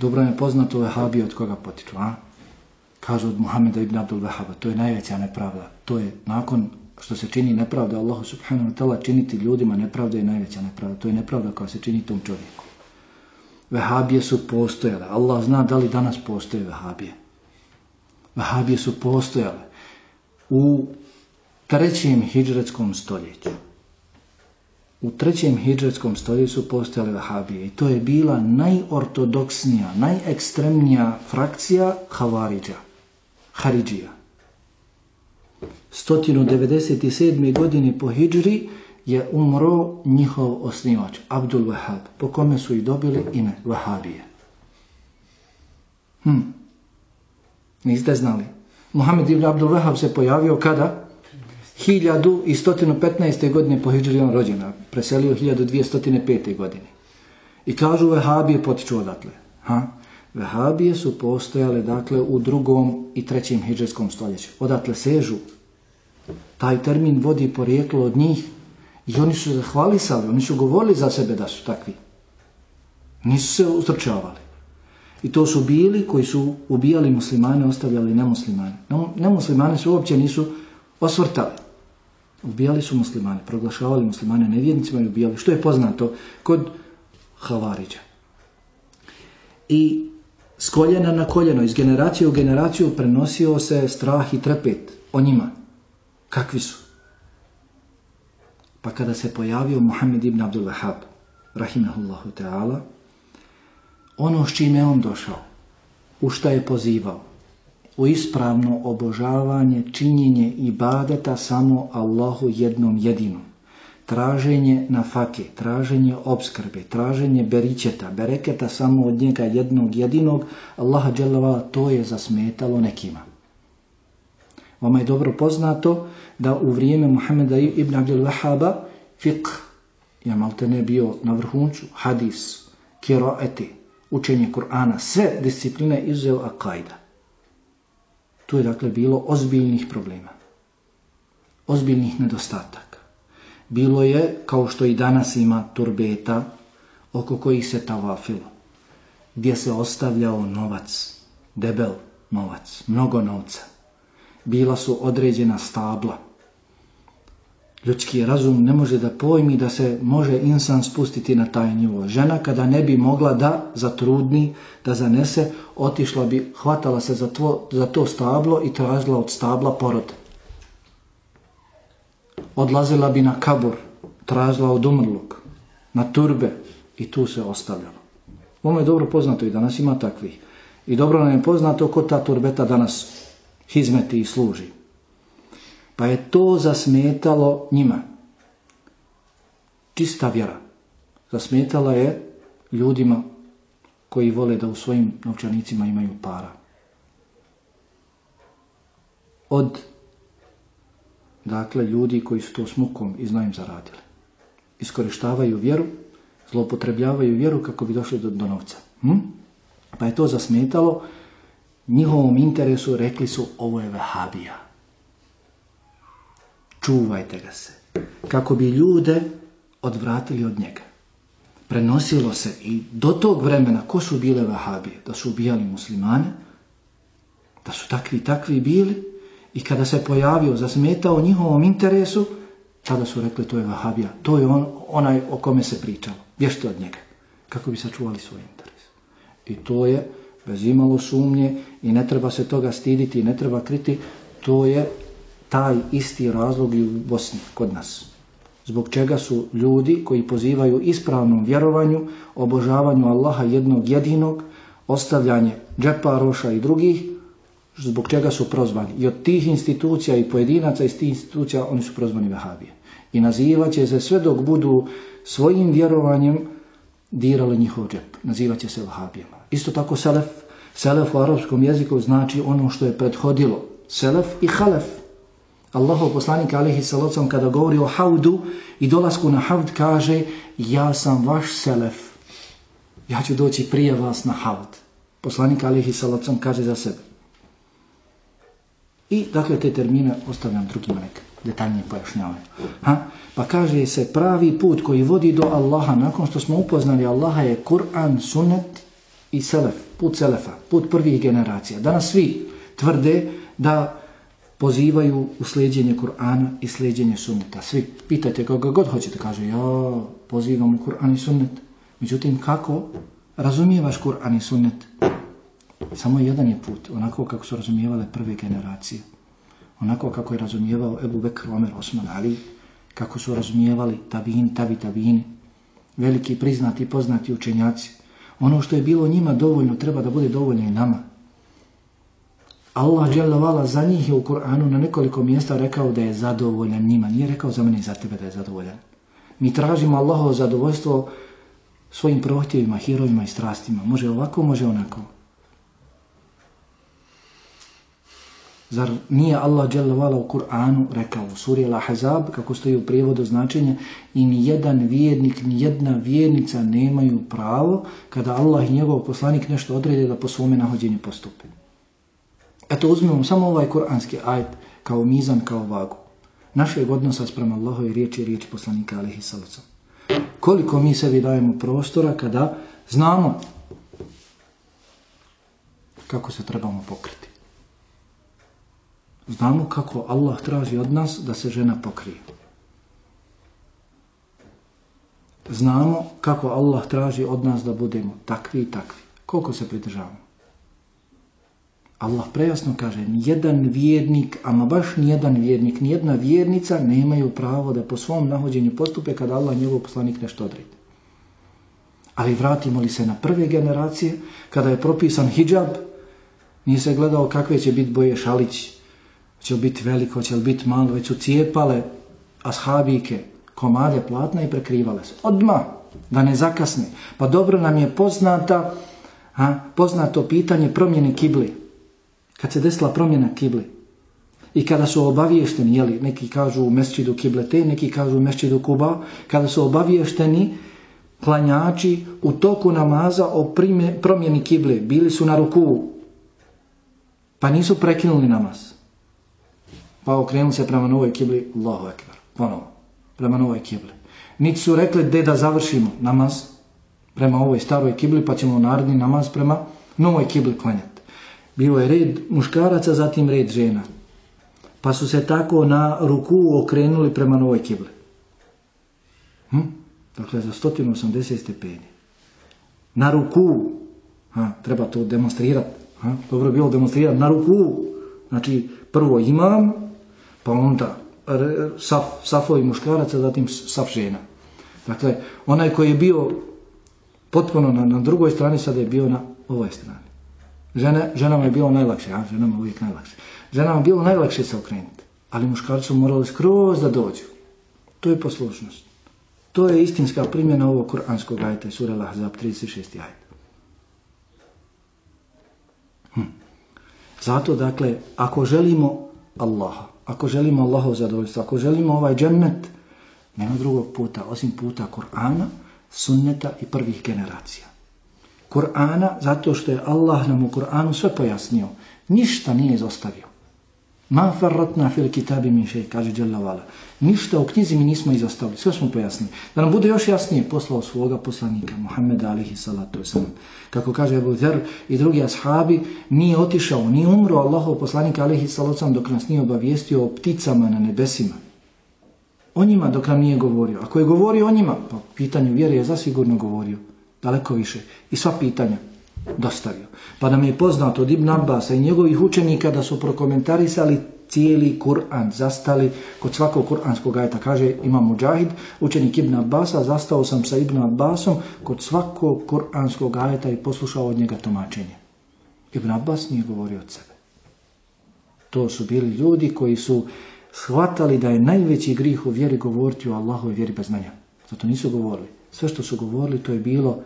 Dobro je poznato ovaj Vehabi od koga potiču, a? Kažu od Muhameda ibn Abdul Vahaba, to je najveća nepravda. To je nakon što se čini nepravda Allahu subhanahu wa ta'ala činiti ljudima nepravda je najveća nepravda. To je nepravda koja se čini tom čovjeku. Vehabije su postojale. Allah zna da li danas postoje vehabije. Vehabije su postojale u trećem hijđretskom stoljeću. U trećem hijđretskom stoljeću su postojale vehabije. I to je bila najortodoksnija, najekstremnija frakcija Havariđa. Haridžija. 197. godini po Hidžri je umro njihov osnivač, Abdul Wahab, po kome su i dobili ime Wahabije. Hm. Niste znali. Muhammed ibn Abdul Wahab se pojavio kada? 1115. godine po Hidžri on rođena. Preselio 1205. godine. I kažu Wahabije potiču odatle. Ha? Wahabije su postojale dakle u drugom i trećem hidžetskom stoljeću. Odatle sežu taj termin vodi porijeklo od njih i oni su zahvalisali, oni su govorili za sebe da su takvi. Nisu se ustrčavali. I to su bili koji su ubijali muslimane, ostavljali nemuslimane. Nemuslimane su uopće nisu osvrtali. Ubijali su muslimane, proglašavali muslimane nevjednicima i ubijali. Što je poznato kod Havariđa. I s koljena na koljeno, iz generacije u generaciju prenosio se strah i trepet o njima. Kakvi su? Pa kada se pojavio Muhammed ibn Abdul Wahab, rahimahullahu ta'ala, ono s čime on došao, u šta je pozivao, u ispravno obožavanje, činjenje ibadeta samo Allahu jednom jedinom. Traženje nafake, traženje obskrbe, traženje beričeta, bereketa samo od njega jednog jedinog, Allaha dželavala to je zasmetalo nekima. Vama je dobro poznato da u vrijeme Muhammeda ibn Abdul Wahaba fiqh je malte ne bio na vrhuncu, hadis, kiraeti, učenje Kur'ana, sve discipline izuzeo akajda. Tu je dakle bilo ozbiljnih problema. Ozbiljnih nedostataka. Bilo je, kao što i danas ima turbeta, oko kojih se tavafilo. Gdje se ostavljao novac, debel novac, mnogo novca. Bila su određena stabla, Ljudski razum ne može da pojmi da se može insan spustiti na taj nivo. Žena kada ne bi mogla da zatrudni, da zanese, otišla bi, hvatala se za, tvo, za to stablo i tražila od stabla porod. Odlazila bi na kabur, tražila od umrlog, na turbe i tu se ostavljala. Ovo je dobro poznato i danas ima takvih. I dobro nam je poznato ko ta turbeta danas hizmeti i služi. Pa je to zasmetalo njima. Čista vjera. Zasmetala je ljudima koji vole da u svojim novčanicima imaju para. Od dakle ljudi koji su to smukom i znajem zaradili. Iskorištavaju vjeru, zlopotrebljavaju vjeru kako bi došli do, do novca. Hm? Pa je to zasmetalo njihovom interesu, rekli su ovo je vehabija čuvajte ga se. Kako bi ljude odvratili od njega. Prenosilo se i do tog vremena ko su bile vehabije, Da su ubijali muslimane, da su takvi takvi bili i kada se pojavio, zasmetao njihovom interesu, tada su rekli to je vahabija. To je on, onaj o kome se pričalo. Bješte od njega. Kako bi sačuvali svoj interes. I to je bez imalo sumnje i ne treba se toga stiditi i ne treba kriti. To je taj isti razlog i u Bosni kod nas. Zbog čega su ljudi koji pozivaju ispravnom vjerovanju, obožavanju Allaha jednog jedinog, ostavljanje džepa, roša i drugih, zbog čega su prozvani. I od tih institucija i pojedinaca iz tih institucija oni su prozvani vehabije. I nazivaće se sve dok budu svojim vjerovanjem dirali njihov džep. Nazivaće se vehabijama. Isto tako selef. Selef u arapskom jeziku znači ono što je prethodilo. Selef i halef. Allahov poslanik alihi salacom kada govori o haudu i dolasku na haud kaže ja sam vaš selef. Ja ću doći prije vas na haud. Poslanik alihi salacom kaže za sebe. I dakle te termine ostavljam drugima neka detaljnije pojašnjavaju. Ha? Pa kaže se pravi put koji vodi do Allaha nakon što smo upoznali Allaha je Kur'an, sunnet i selef. Put selefa, put prvih generacija. Danas svi tvrde da pozivaju u sljeđenje Kur'ana i sljeđenje sunneta. Svi pitajte koga god hoćete, kaže ja pozivam u Kur'an i sunnet. Međutim, kako razumijevaš Kur'an i sunnet? Samo jedan je put, onako kako su razumijevale prve generacije. Onako kako je razumijevao Ebu Bekr, Omer, Osman, Ali, kako su razumijevali tabin, tabi, tabini, veliki, priznati, poznati učenjaci. Ono što je bilo njima dovoljno, treba da bude dovoljno i nama. Allah dželavala za njih je u Kur'anu na nekoliko mjesta rekao da je zadovoljan njima. Nije rekao za mene i za tebe da je zadovoljan. Mi tražimo Allahovo zadovoljstvo svojim prohtjevima, hirovima i strastima. Može ovako, može onako. Zar nije Allah dželavala u Kur'anu rekao u suri Al-Ahzab, kako stoji u prijevodu značenja, i ni jedan vjernik, ni jedna vjernica nemaju pravo kada Allah i njegov poslanik nešto odrede da po svome nahođenju postupe. Eto, uzmemo samo ovaj kuranski ajet kao mizan, kao vagu. Našeg odnosa sprem Allahove riječi i riječi poslanika alihi salacom. Koliko mi sebi dajemo prostora kada znamo kako se trebamo pokriti. Znamo kako Allah traži od nas da se žena pokrije. Znamo kako Allah traži od nas da budemo takvi i takvi. Koliko se pridržavamo? Allah prejasno kaže, nijedan vjernik, ama baš nijedan vjernik, nijedna vjernica nemaju pravo da po svom nahođenju postupe kada Allah njegov poslanik nešto odredi. Ali vratimo li se na prve generacije, kada je propisan hijab, nije se gledao kakve će biti boje šalići, će li biti veliko, će li biti malo, već su cijepale ashabike, komade platna i prekrivale se. Odma, da ne zakasne. Pa dobro nam je poznata, a, poznato pitanje promjene kibli. Kad se desila promjena kibli. I kada su obaviješteni, jeli, neki kažu u mesčidu kiblete, neki kažu u mesčidu kuba, kada su obaviješteni klanjači u toku namaza o prime, promjeni kible, bili su na ruku, pa nisu prekinuli namaz. Pa okrenuli se prema novoj kibli, Allahu ekber, ponovo, prema novoj kibli. Niti su rekli gdje da završimo namaz prema ovoj staroj kibli, pa ćemo naredni namaz prema novoj kibli klanjati. Bilo je red muškaraca, zatim red žena. Pa su se tako na ruku okrenuli prema novoj kibli. Hm? Dakle, za 180 stepeni. Na ruku, ha, treba to demonstrirati, ha, dobro bilo demonstrirati, na ruku, znači prvo imam, pa onda saf, safovi muškaraca, zatim saf žena. Dakle, onaj koji je bio potpuno na, na drugoj strani, sada je bio na ovoj strani. Žene, ženama je bilo najlakše, a ženama je uvijek najlakše. Ženama je bilo najlakše se okrenuti, ali muškarcu morali skroz da dođu. To je poslušnost. To je istinska primjena ovog kuranskog ajta, sura Lahzab 36. ajta. Hm. Zato, dakle, ako želimo Allaha, ako želimo Allahov zadovoljstvo, ako želimo ovaj džennet, nema drugog puta, osim puta Kur'ana, sunneta i prvih generacija. Kur'ana, zato što je Allah nam u Kur'anu sve pojasnio, ništa nije izostavio. Ma farratna fil kitabi min šeji, kaže Jalla Ništa u knjizi mi nismo izostavili, sve smo pojasnili. Da nam bude još jasnije, poslao svoga poslanika, Muhammeda alihi salatu wasalam. Kako kaže Abu Zer i drugi ashabi, nije otišao, nije umro Allahov poslanika alihi salatu wasalam dok nas nije obavijestio o pticama na nebesima. O njima dok nam nije govorio. Ako je govorio o njima, pa pitanje vjere je zasigurno govorio. Daleko više. I sva pitanja dostavio. Pa nam je poznato od Ibn Abbas i njegovih učenika da su prokomentarisali cijeli Kur'an, zastali kod svakog kur'anskog ajeta. Kaže Imam Mujahid, učenik Ibn Abbasa, zastao sam sa Ibn Abbasom kod svakog kur'anskog ajeta i poslušao od njega tumačenje. Ibn Abbas nije govorio od sebe. To su bili ljudi koji su shvatali da je najveći grih u vjeri govoriti o Allahove vjeri bez znanja. Zato nisu govorili. Sve što su govorili to je bilo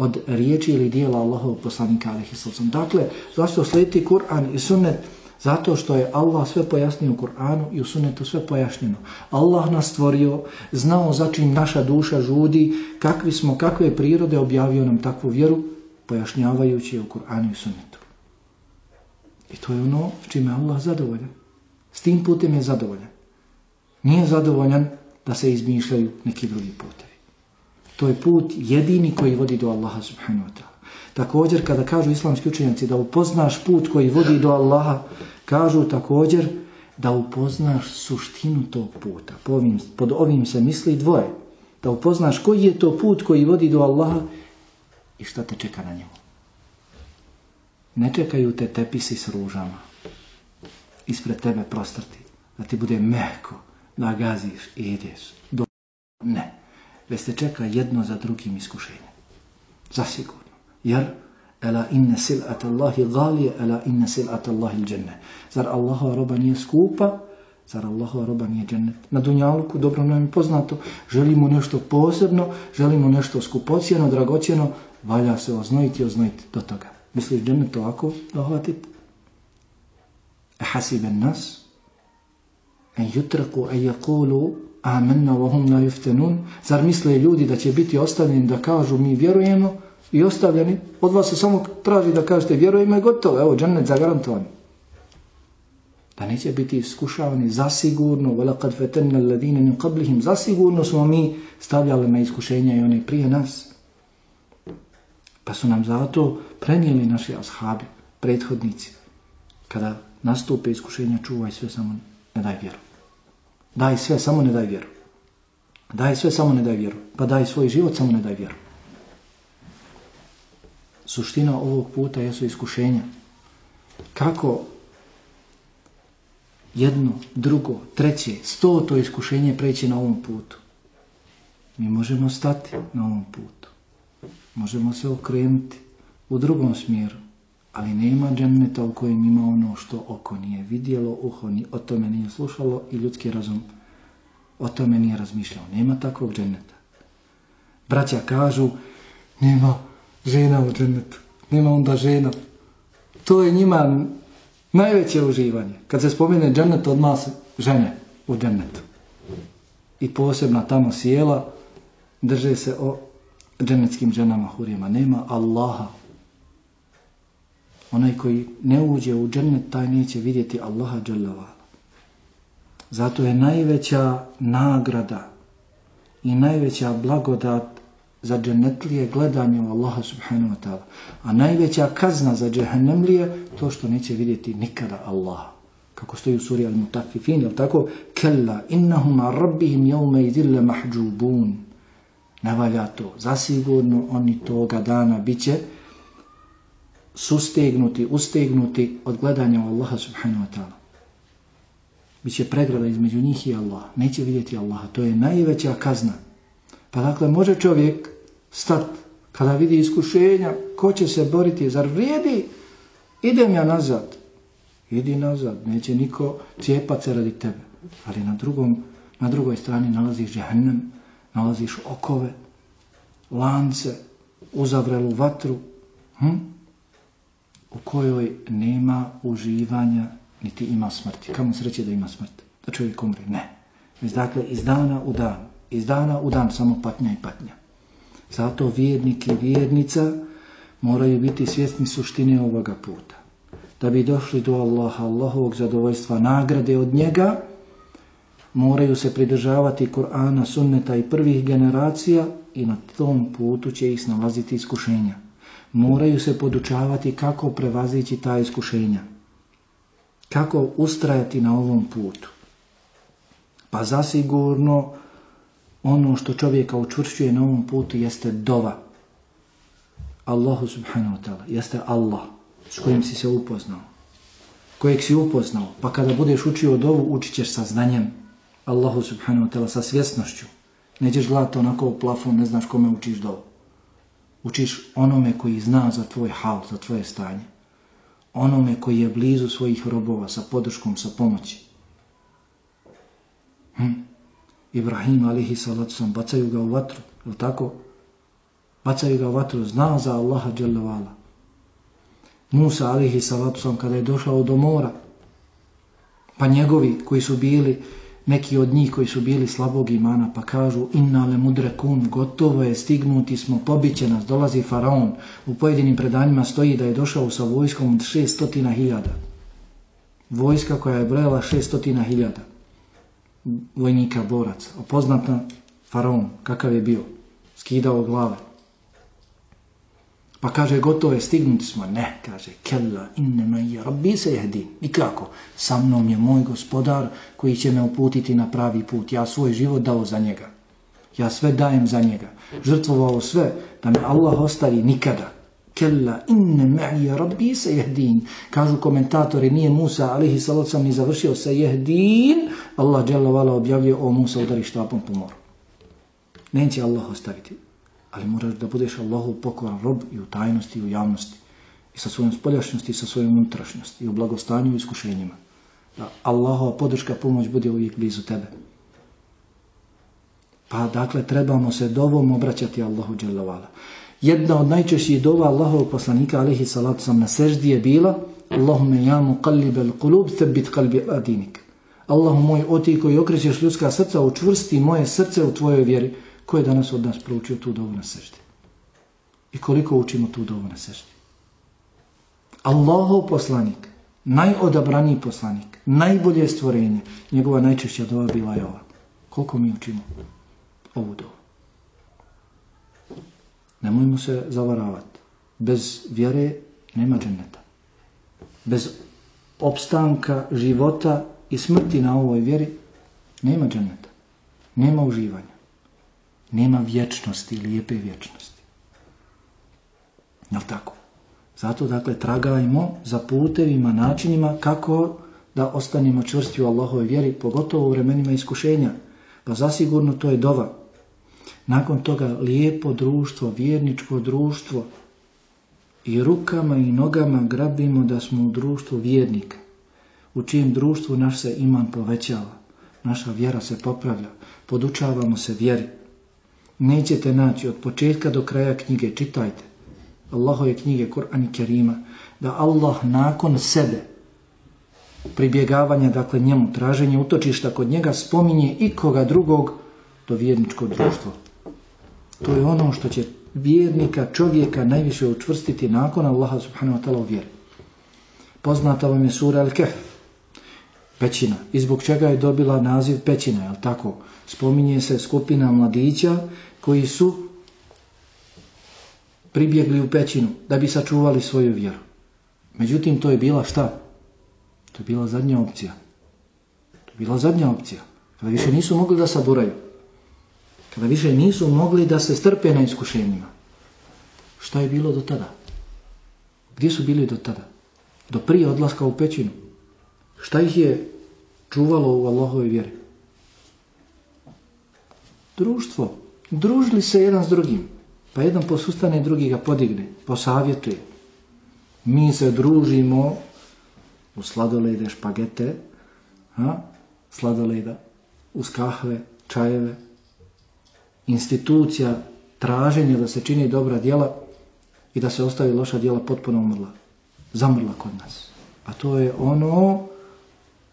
od riječi ili dijela Allahovog poslanika alaihi sallam. Dakle, zašto slijediti Kur'an i sunnet? Zato što je Allah sve pojasnio u Kur'anu i u sunnetu sve pojašnjeno. Allah nas stvorio, znao za čim naša duša žudi, kakvi smo, kakve prirode objavio nam takvu vjeru, pojašnjavajući je u Kur'anu i sunnetu. I to je ono čime Allah zadovoljan. S tim putem je zadovoljan. Nije zadovoljan da se izmišljaju neki drugi putevi. To je put jedini koji vodi do Allaha subhanahu wa ta'ala. Također, kada kažu islamski učenjaci da upoznaš put koji vodi do Allaha, kažu također da upoznaš suštinu tog puta. Po ovim, pod ovim se misli dvoje. Da upoznaš koji je to put koji vodi do Allaha i šta te čeka na njemu. Ne čekaju te tepisi s ružama ispred tebe prostrti. Da ti bude mehko, da gaziš i ideš. Do... Ne već se čeka jedno za drugim iskušenjem. Zasigurno. Jer, ela inne sil'at Allahi galije, ela inne sil'at Allahi dženne. Zar Allahova roba nije skupa? Zar Allahova roba nije džennet? Na Dunjaluku, dobro nam je poznato, želimo nešto posebno, želimo nešto skupocijeno, dragocijeno, valja se oznojiti i oznojiti do toga. Misliš džennet ovako dohvatiti? E hasiben nas, en jutraku, en jakulu, amenna vohum la juftenun, zar misle ljudi da će biti ostavljeni da kažu mi vjerujemo i ostavljeni, od vas se samo traži da kažete vjerujemo i gotovo, evo džennet zagarantovan. Da neće biti iskušavani zasigurno, vela kad fetenna ladine min qablihim, zasigurno smo mi stavljali na iskušenja i one prije nas. Pa su nam zato prenijeli naši ashabi, prethodnici, kada nastupe iskušenja, čuvaj sve samo ne daj vjeru. Daj sve, samo ne daj vjeru. Daj sve, samo ne daj vjeru. Pa daj svoj život, samo ne daj vjeru. Suština ovog puta jesu iskušenja. kako jedno, drugo, treće, sto to iskušenje preći na ovom putu. Mi možemo stati na ovom putu. Možemo se okrenuti u drugom smjeru. Ali nema dženneta u kojem ima ono što oko nije vidjelo, uho ni, o tome nije slušalo i ljudski razum o tome nije razmišljao. Nema takvog dženneta. Braća kažu, nema žena u džennetu. Nema onda žena. To je njima najveće uživanje. Kad se spomene džennet, odmah se žene u džennetu. I posebna tamo sjela drže se o džennetskim ženama hurijama. Nema Allaha Onaj koji ne uđe u džennet, taj neće vidjeti Allaha dželavala. Zato je najveća nagrada i najveća blagodat za džennetlije gledanje u Allaha subhanahu wa ta'ala. A najveća kazna za džehennemlije to što neće vidjeti nikada Allaha. Kako stoji u suri Al-Mutafifin, jel tako? Kella, innahum a rabbihim jevme idille mahđubun. Ne valja to. Zasigurno oni toga dana bit će sustegnuti, ustegnuti od gledanja u Allaha subhanahu wa ta'ala. Biće pregrada između njih i Allaha. Neće vidjeti Allaha. To je najveća kazna. Pa dakle, može čovjek stat kada vidi iskušenja, ko će se boriti, zar vrijedi? Idem ja nazad. Idi nazad, neće niko cijepat se radi tebe. Ali na, drugom, na drugoj strani nalaziš džahnem, nalaziš okove, lance, uzavrelu vatru. Hm? U kojoj nema uživanja niti ima smrti. Kamo sreće da ima smrt? Da čovjek umri? Ne. Već dakle, iz dana u dan, iz dana u dan samo patnja i patnja. Zato vjernik i vjernica moraju biti svjesni suštine ovoga puta. Da bi došli do Allaha, Allahovog zadovoljstva, nagrade od njega, moraju se pridržavati Kur'ana, sunneta i prvih generacija i na tom putu će ih snalaziti iskušenja moraju se podučavati kako prevazići ta iskušenja. Kako ustrajati na ovom putu. Pa zasigurno ono što čovjeka učvršćuje na ovom putu jeste dova. Allahu subhanahu wa ta'ala. Jeste Allah s kojim si se upoznao. Kojeg si upoznao. Pa kada budeš učio dovu, učit ćeš sa znanjem. Allahu subhanahu wa ta'ala sa svjesnošću. Nećeš gledati onako u plafon, ne znaš kome učiš dovu. Učiš onome koji zna za tvoj hal, za tvoje stanje. Onome koji je blizu svojih robova sa podrškom, sa pomoći. Hm? Ibrahim alihi salatu sam, bacaju ga u vatru, je tako? Bacaju ga u vatru, zna za Allaha dželjavala. Musa alihi salatu sam, kada je došao do mora, pa njegovi koji su bili neki od njih koji su bili slabog imana pa kažu inna le mudrekun gotovo je stignuti smo pobiće nas dolazi faraon. U pojedinim predanjima stoji da je došao sa vojskom od 600.000 vojska koja je brojala 600.000 vojnika boraca opoznata faraon kakav je bio? Skidao glave. Pa kaže, gotovo je, stignuti smo. Ne, kaže, kella innema je rabbi se jehdi. Nikako, sa mnom je moj gospodar koji će me uputiti na pravi put. Ja svoj život dao za njega. Ja sve dajem za njega. Žrtvovao sve da me Allah ostavi nikada. Kella innema je rabbi se jehdin. Kažu komentatori, nije Musa, alihi sam ni završio se jehdin. Allah dželavala objavio, o Musa udari štapom po moru. Neće Allah ostaviti ali moraš da budeš Allahu pokoran rob i u tajnosti i u javnosti i sa svojom spoljašnjosti i sa svojom unutrašnjosti i u blagostanju i iskušenjima. Da Allahova podrška pomoć bude uvijek blizu tebe. Pa dakle trebamo se dovom obraćati Allahu dželavala. Jedna od najčešćih dova Allahovog poslanika alihi salatu sam na seždi je bila Allahume ja muqallibel qulub kulub qalbi kalbi adinik. Allahu moj oti koji okrećeš ljudska srca učvrsti moje srce u tvojoj vjeri. Ko je danas od nas proučio tu dovu na seždi? I koliko učimo tu dovu na seždi? Allahov poslanik, najodabraniji poslanik, najbolje stvorenje, njegova najčešća dova bila je ova. Koliko mi učimo ovu dovu? Nemojmo se zavaravati. Bez vjere nema dženeta. Bez opstanka života i smrti na ovoj vjeri nema dženeta. Nema uživanja nema vječnosti, lijepe vječnosti. Je tako? Zato, dakle, tragajmo za putevima, načinima kako da ostanemo čvrsti u Allahove vjeri, pogotovo u vremenima iskušenja. Pa zasigurno to je dova. Nakon toga lijepo društvo, vjerničko društvo i rukama i nogama grabimo da smo u društvu vjernika. U čijem društvu naš se iman povećava, naša vjera se popravlja, podučavamo se vjeri. Nećete naći od početka do kraja knjige, čitajte. Allahove knjige, Kur'an i Kerima, da Allah nakon sebe pribjegavanja, dakle njemu, traženje utočišta kod njega, spominje i koga drugog do vjerničko društvo. To je ono što će vjernika, čovjeka najviše učvrstiti nakon Allaha subhanahu wa ta'ala u vjeri. Poznata vam je sura Al-Kahf, pećina. I zbog čega je dobila naziv pećina, je tako? Spominje se skupina mladića koji su pribjegli u pećinu da bi sačuvali svoju vjeru. Međutim, to je bila šta? To je bila zadnja opcija. To je bila zadnja opcija. Kada više nisu mogli da saburaju. Kada više nisu mogli da se strpe na iskušenjima. Šta je bilo do tada? Gdje su bili do tada? Do prije odlaska u pećinu. Šta ih je čuvalo u Allahove vjeri? Društvo. Družili se jedan s drugim. Pa jedan posustane, drugi ga podigne, posavjetuje. Mi se družimo u sladolede, špagete, ha? sladoleda, uz kahve, čajeve, institucija traženja da se čini dobra djela i da se ostavi loša djela potpuno umrla. Zamrla kod nas. A to je ono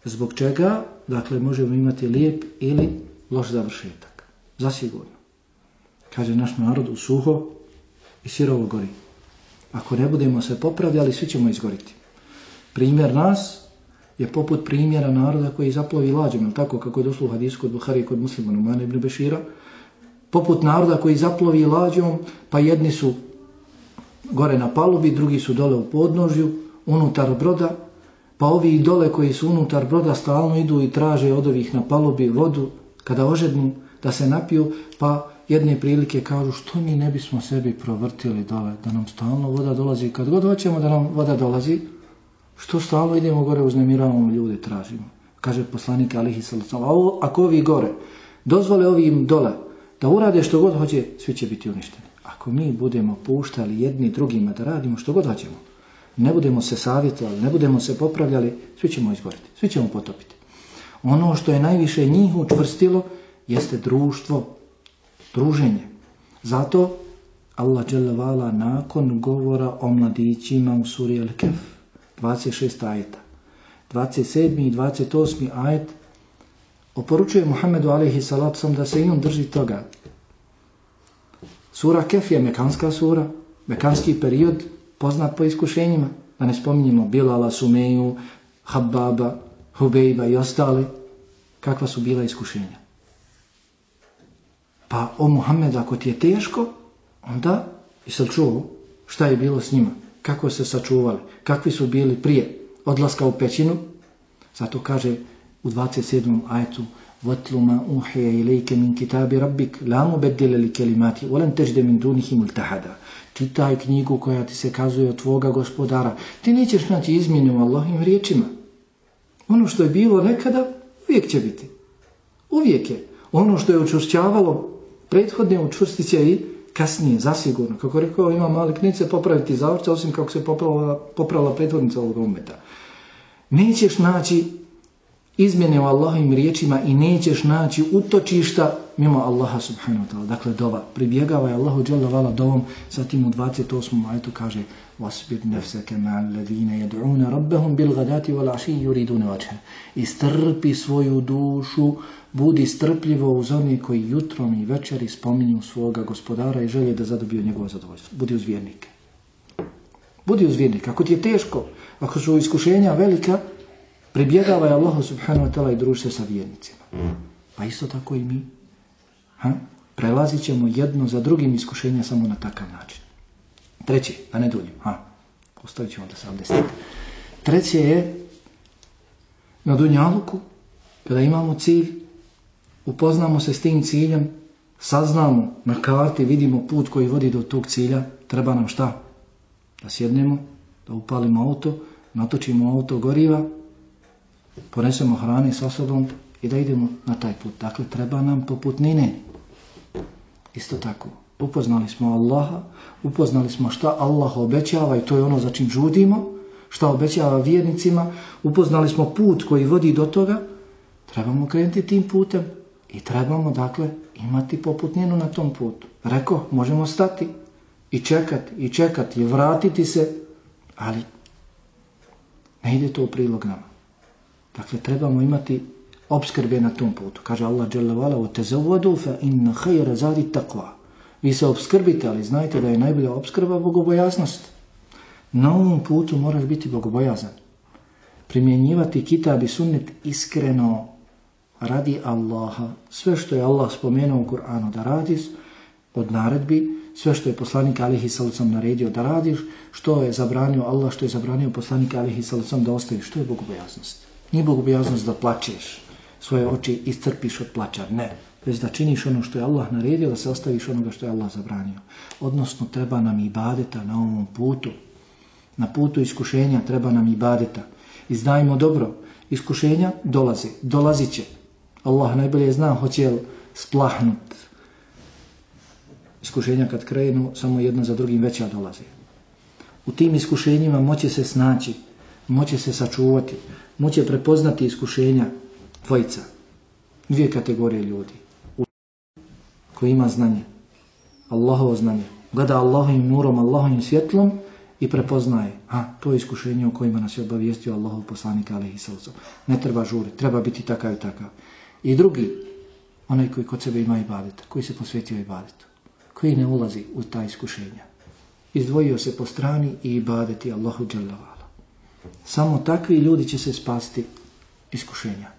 zbog čega, dakle, možemo imati lijep ili loš završetak. Zasigurno. Kaže naš narod u suho i sirovo gori. Ako ne budemo se popravljali, svi ćemo izgoriti. Primjer nas je poput primjera naroda koji zaplovi lađom, tako kako je došlo u hadisku kod Buhari i kod muslima Numana ibn Bešira, poput naroda koji zaplovi lađom, pa jedni su gore na palubi, drugi su dole u podnožju, unutar broda, pa ovi dole koji su unutar broda stalno idu i traže od ovih na palubi vodu, kada ožednu da se napiju, pa jedne prilike kažu što mi ne bismo sebi provrtili dole, da nam stalno voda dolazi, kad god hoćemo da nam voda dolazi, što stalno idemo gore, uznemiravamo ljude, tražimo. Kaže poslanik Alihi Salacala, ako ovi gore dozvole ovim dole da urade što god hoće, svi će biti uništeni. Ako mi budemo puštali jedni drugima da radimo što god hoćemo, ne budemo se savjetovali, ne budemo se popravljali, svi ćemo izgoriti, svi ćemo potopiti. Ono što je najviše njih učvrstilo jeste društvo, druženje. Zato Allah dželevala nakon govora o mladićima u suri Al-Kef, 26 ajeta, 27. i 28. ajet, oporučuje Muhammedu alaihi salatu da se i on drži toga. Sura Kef je mekanska sura, mekanski period, poznat po iskušenjima, da ne spominjemo Bilala, Sumeju, Hababa, Hubejba i ostali, kakva su bila iskušenja. Pa o Muhammed, ako ti je teško, onda i sad čuo šta je bilo s njima, kako se sačuvali, kakvi su bili prije odlaska u pećinu. Zato kaže u 27. ajetu وَتْلُ مَا أُوحِيَ إِلَيْكَ مِنْ كِتَابِ رَبِّكَ لَا مُبَدِّلَ لِكَلِمَاتِ وَلَنْ تَجْدَ مِنْ دُونِهِ مُلْتَحَدًا Čitaj knjigu koja ti se kazuje od tvoga gospodara. Ti nećeš naći izmjene u Allahim riječima. Ono što je bilo nekada, uvijek će biti. Uvijek je. Ono što je učušćavalo prethodne učvrstit će i kasnije, zasigurno. Kako rekao, ima mali knice popraviti zavrća, osim kako se popravila, popravila prethodnica ovog umeta. Nećeš naći izmjene u Allahovim riječima i nećeš naći utočišta mimo Allaha subhanahu wa ta'ala. Dakle, dova. Pribjegava je Allahu dželle vala dovom, zatim u 28. ajetu kaže وَاسْبِرْ نَفْسَكَ مَا الَّذِينَ يَدْعُونَ رَبَّهُمْ بِالْغَدَاتِ وَالْعَشِيِّ يُرِيدُونَ وَجْهَ Istrpi svoju dušu, budi strpljivo uz oni koji jutrom i večeri spominju svoga gospodara i želje da zadobiju njegovo zadovoljstvo. Budi uz vjernike. Budi uz vjernike. Ako ti je teško, ako su iskušenja velika, pribjegavaj Allahu subhanahu wa ta'ala i druži se sa vjernicima. Pa isto tako i mi. Ha? Prelazit ćemo jedno za drugim iskušenja samo na takav način. Treći, da ne duljim. Ha? Ostavit ćemo da se abdestite. Treće je na Dunjaluku, kada imamo cilj, upoznamo se s tim ciljem, saznamo na karti, vidimo put koji vodi do tog cilja, treba nam šta? Da sjednemo da upalimo auto, natočimo auto goriva, ponesemo hrane sa sobom i da idemo na taj put. Dakle, treba nam poputnine. Isto tako, upoznali smo Allaha, upoznali smo šta Allah obećava i to je ono za čim žudimo, šta obećava vjernicima, upoznali smo put koji vodi do toga, trebamo krenuti tim putem i trebamo, dakle, imati poputninu na tom putu. Reko, možemo stati i čekati, i čekati, i vratiti se, ali ne ide to u prilog nama. Dakle, trebamo imati obskrbe na tom putu. Kaže Allah dželle vala: "Wa tazawwadu fa inna khayra zadi taqwa." Vi se obskrbite, ali znajte da je najbolja obskrba bogobojaznost. Na ovom putu moraš biti bogobojazan. Primjenjivati kitab i sunnet iskreno radi Allaha. Sve što je Allah spomenuo u Kur'anu da radiš od naredbi, sve što je poslanik alihi sallam naredio da radiš, što je zabranio Allah, što je zabranio poslanik alihi sallam da ostaviš, što je bogobojaznost. Nije bogobojaznost da plačeš, svoje oči iscrpiš od plaća, ne. Već da činiš ono što je Allah naredio, da se ostaviš onoga što je Allah zabranio. Odnosno, treba nam i badeta na ovom putu. Na putu iskušenja treba nam i badeta. I znajmo dobro, iskušenja dolaze, dolazit će. Allah najbolje zna hoće li splahnut. Iskušenja kad krenu, samo jedno za drugim veća dolaze. U tim iskušenjima moće se snaći, moće se sačuvati, moće prepoznati iskušenja dvojica, dvije kategorije ljudi. Koji ima znanje, Allahovo znanje, gleda Allahovim nurom, Allahovim svjetlom i prepoznaje, a to je iskušenje o kojima nas je obavijestio Allahov poslanik alaihi sallam. Ne treba žuri, treba biti takav i takav. I drugi, onaj koji kod sebe ima ibadeta, koji se posvetio ibadetu, koji ne ulazi u ta iskušenja. Izdvojio se po strani i ibadeti Allahu dželavala. Samo takvi ljudi će se spasti iskušenja.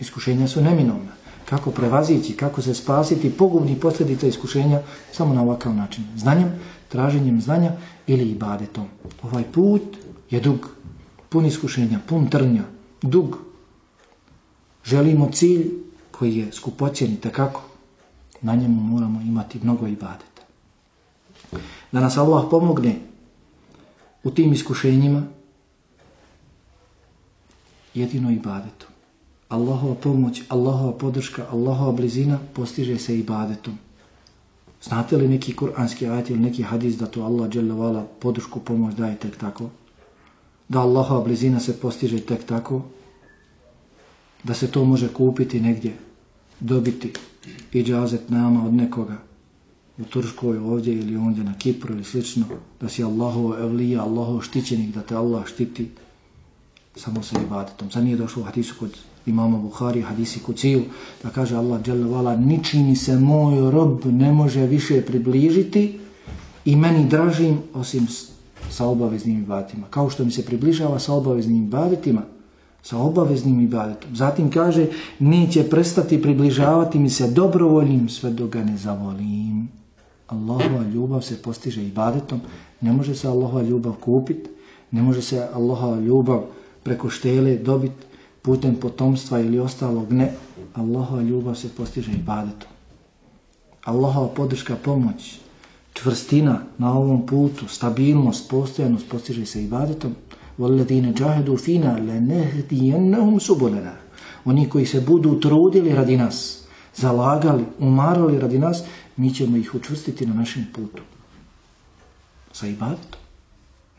Iskušenja su neminovna. Kako prevazići, kako se spasiti pogubni posljedica iskušenja samo na ovakav način. Znanjem, traženjem znanja ili ibadetom. Ovaj put je dug, pun iskušenja, pun trnja, dug. Želimo cilj koji je skupocjen i kako na njemu moramo imati mnogo ibadeta. Da nas Allah pomogne u tim iskušenjima jedino ibadetom. Allahova pomoć, Allahova podrška, Allahova blizina postiže se ibadetom. Znate li neki kuranski ajat ili neki hadis da to Allah dželjavala podršku, pomoć daje tek tako? Da Allahova blizina se postiže tek tako? Da se to može kupiti negdje, dobiti i džazet nama od nekoga u Turskoj ovdje ili ondje na Kipru ili slično, da si Allahov evlija, Allahov štićenik, da te Allah štiti samo sa ibadetom. Sad nije došlo u hadisu kod imama Buhari, hadisi kuciju, da kaže Allah dželevala, ničini se moj rob ne može više približiti i meni dražim osim sa obaveznim ibadetima. Kao što mi se približava sa obaveznim ibadetima, sa obaveznim ibadetom. Zatim kaže, neće prestati približavati mi se dobrovoljnim sve dok ga ne zavolim. Allahova ljubav se postiže ibadetom, ne može se Allahova ljubav kupiti, ne može se Allahova ljubav preko štele dobiti, putem potomstva ili ostalog, ne. Allahova ljubav se postiže ibadetom. Allahova podrška, pomoć, čvrstina na ovom putu, stabilnost, postojanost postiže se ibadetom. وَالَّذِينَ جَاهَدُوا فِينَا لَنَهْدِيَنَّهُمْ سُبُلَنَا Oni koji se budu trudili radi nas, zalagali, umarali radi nas, mi ćemo ih učvrstiti na našem putu. Sa ibadetom.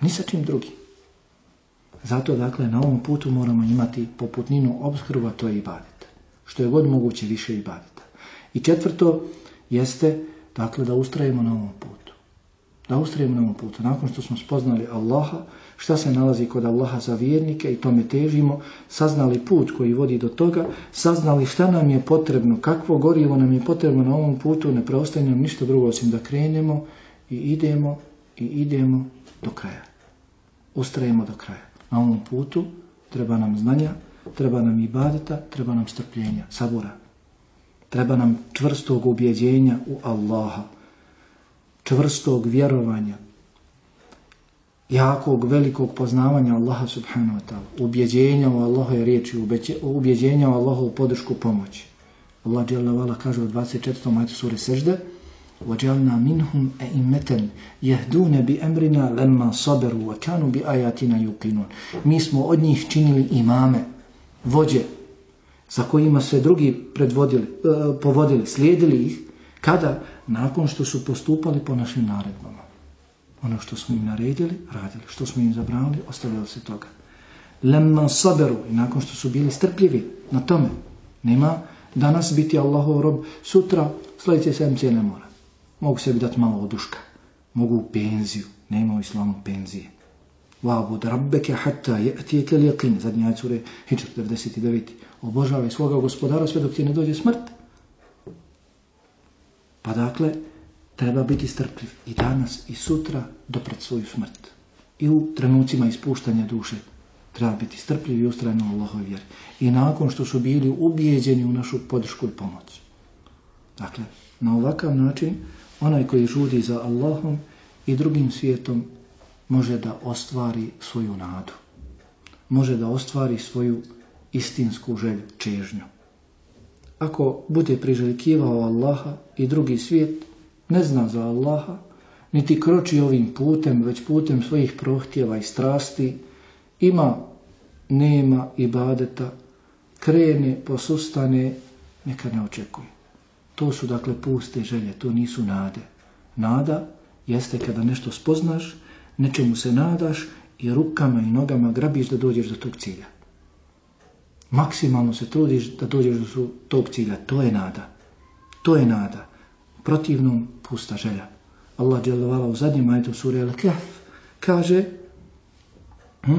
Ni sa čim drugim. Zato, dakle, na ovom putu moramo imati poputninu obskrba, to je ibadet. Što je god moguće više ibadeta. I četvrto jeste, dakle, da ustrajemo na ovom putu. Da ustrajemo na ovom putu. Nakon što smo spoznali Allaha, šta se nalazi kod Allaha za vjernike i tome težimo, saznali put koji vodi do toga, saznali šta nam je potrebno, kakvo gorivo nam je potrebno na ovom putu, ne preostaje nam ništa drugo osim da krenemo i idemo i idemo do kraja. Ustrajemo do kraja na ovom putu, treba nam znanja, treba nam ibadeta, treba nam strpljenja, sabora. Treba nam čvrstog ubjeđenja u Allaha, čvrstog vjerovanja, jakog, velikog poznavanja Allaha subhanahu wa ta'ala, ubjeđenja u Allahove riječi, ubjeđenja u Allaha u podršku pomoći. Allah dželle vala kaže u 24. majtu sure Sežde, وَجَعَلْنَا مِنْهُمْ أَئِمَّةً يَهْدُونَ بِأَمْرِنَا لَمَّا صَبَرُوا وَكَانُوا بِآيَاتِنَا يُقِنُونَ Mi smo od njih činili imame, vođe, za kojima se drugi predvodili, uh, povodili, slijedili ih, kada? Nakon što su postupali po našim naredbama. Ono što smo im naredili, radili. Što smo im zabranili, ostavili se toga. Lemma saberu, i nakon što su bili strpljivi na tome, nema danas biti Allahov rob, sutra sljedeće sedmice ne mora. Mogu sebi dati malo oduška. Mogu u penziju. Nema u islamu penzije. Vabud rabbeke hatta je'tijeke lijaqin. Zadnji ajt sure Hijr 99. Obožavaj svoga gospodara sve dok ti ne dođe smrt. Pa dakle, treba biti strpljiv i danas i sutra do pred svoju smrt. I u trenucima ispuštanja duše treba biti strpljiv i ustrajno u Allahoj vjeri. I nakon što su bili ubijeđeni u našu podršku i pomoć. Dakle, na ovakav način, onaj koji žudi za Allahom i drugim svijetom može da ostvari svoju nadu. Može da ostvari svoju istinsku želju, čežnju. Ako bude priželjkivao Allaha i drugi svijet, ne zna za Allaha, niti kroči ovim putem, već putem svojih prohtjeva i strasti, ima, nema ibadeta, krene, posustane, neka ne očekuje. To su dakle puste želje, to nisu nade. Nada jeste kada nešto spoznaš, nečemu se nadaš i rukama i nogama grabiš da dođeš do tog cilja. Maksimalno se trudiš da dođeš do tog cilja. To je nada. To je nada. Protivnom pusta želja. Allah djelovala u zadnjem majtu suri Al-Kahf kaže hm?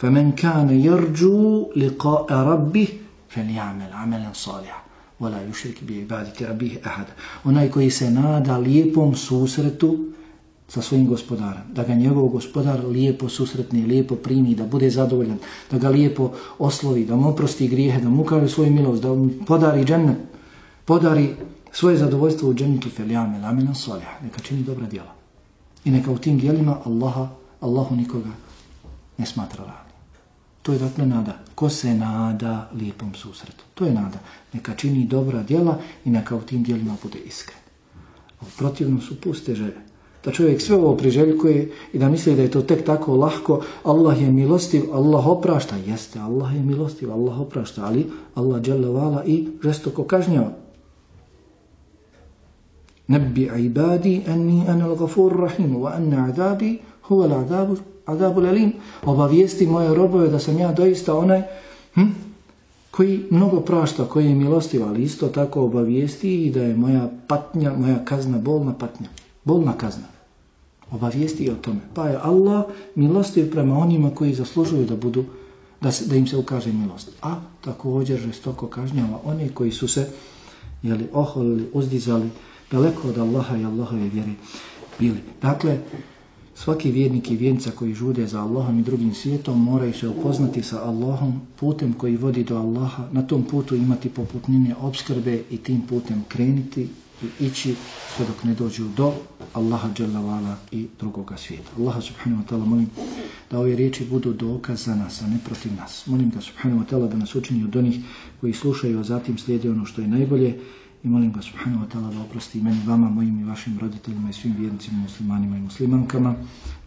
فَمَنْ كَانَ يَرْجُو لِقَاءَ رَبِّهِ فَلْيَعْمَلْ عَمَلًا صَالِحًا وَلَا يُشْرِكْ بِعِبَادِكَ رَبِّهِ أَحَدًا Onaj koji se nada lijepom susretu sa svojim gospodarom, da ga njegov gospodar lijepo susretne, lijepo primi, da bude zadovoljan, da ga lijepo oslovi, da mu oprosti grijehe, da mu kaže svoju milost, da mu podari džennet, podari svoje zadovoljstvo u džennetu felijame, lamina solja, neka čini dobra djela. I neka u tim djelima Allaha, Allahu nikoga ne smatra radi. To je dakle nada. Ko se nada lijepom susretu? To je nada. Neka čini dobra djela i neka u tim djelima bude iskren. Protivno su puste želje da čovjek sve ovo priželjkuje i da misli da je to tek tako lahko, Allah je milostiv, Allah oprašta. Jeste, Allah je milostiv, Allah oprašta, ali Allah dželevala i žestoko kažnjava. Nebbi ibadi enni anal gafur rahimu wa anna adabi huva la Adabul Elim. Obavijesti moje robove da sam ja doista onaj hm, koji mnogo prašta, koji je milostiv, ali isto tako obavijesti i da je moja patnja, moja kazna, bolna patnja. Bolna kazna. Obavijesti o tome. Pa je Allah milostiv prema onima koji zaslužuju da budu da, se, da im se ukaže milost. A također žestoko kažnjava one koji su se jeli, oholili, uzdizali daleko od Allaha i Allahove vjeri bili. Dakle, svaki vjernik i vjenca koji žude za Allahom i drugim svijetom moraju se upoznati sa Allahom putem koji vodi do Allaha, na tom putu imati poputnine obskrbe i tim putem kreniti i ići sve dok ne dođu do Allaha dželavala i drugoga svijeta. Allaha subhanahu wa ta'ala molim da ove riječi budu dokaz za nas, a ne protiv nas. Molim ga subhanahu wa ta'ala da nas učini od onih koji slušaju, a zatim slijede ono što je najbolje i molim ga subhanahu wa ta'ala da oprosti meni, vama, mojim i vašim roditeljima i svim vjernicima, muslimanima i muslimankama.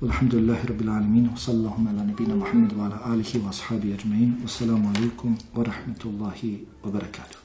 Alhamdulillahi rabbil alamin, wa sallahum ala nabina Muhammedu wa ala alihi wa ashabi ajma'in. Wassalamu alaikum wa rahmatullahi wa barakatuh.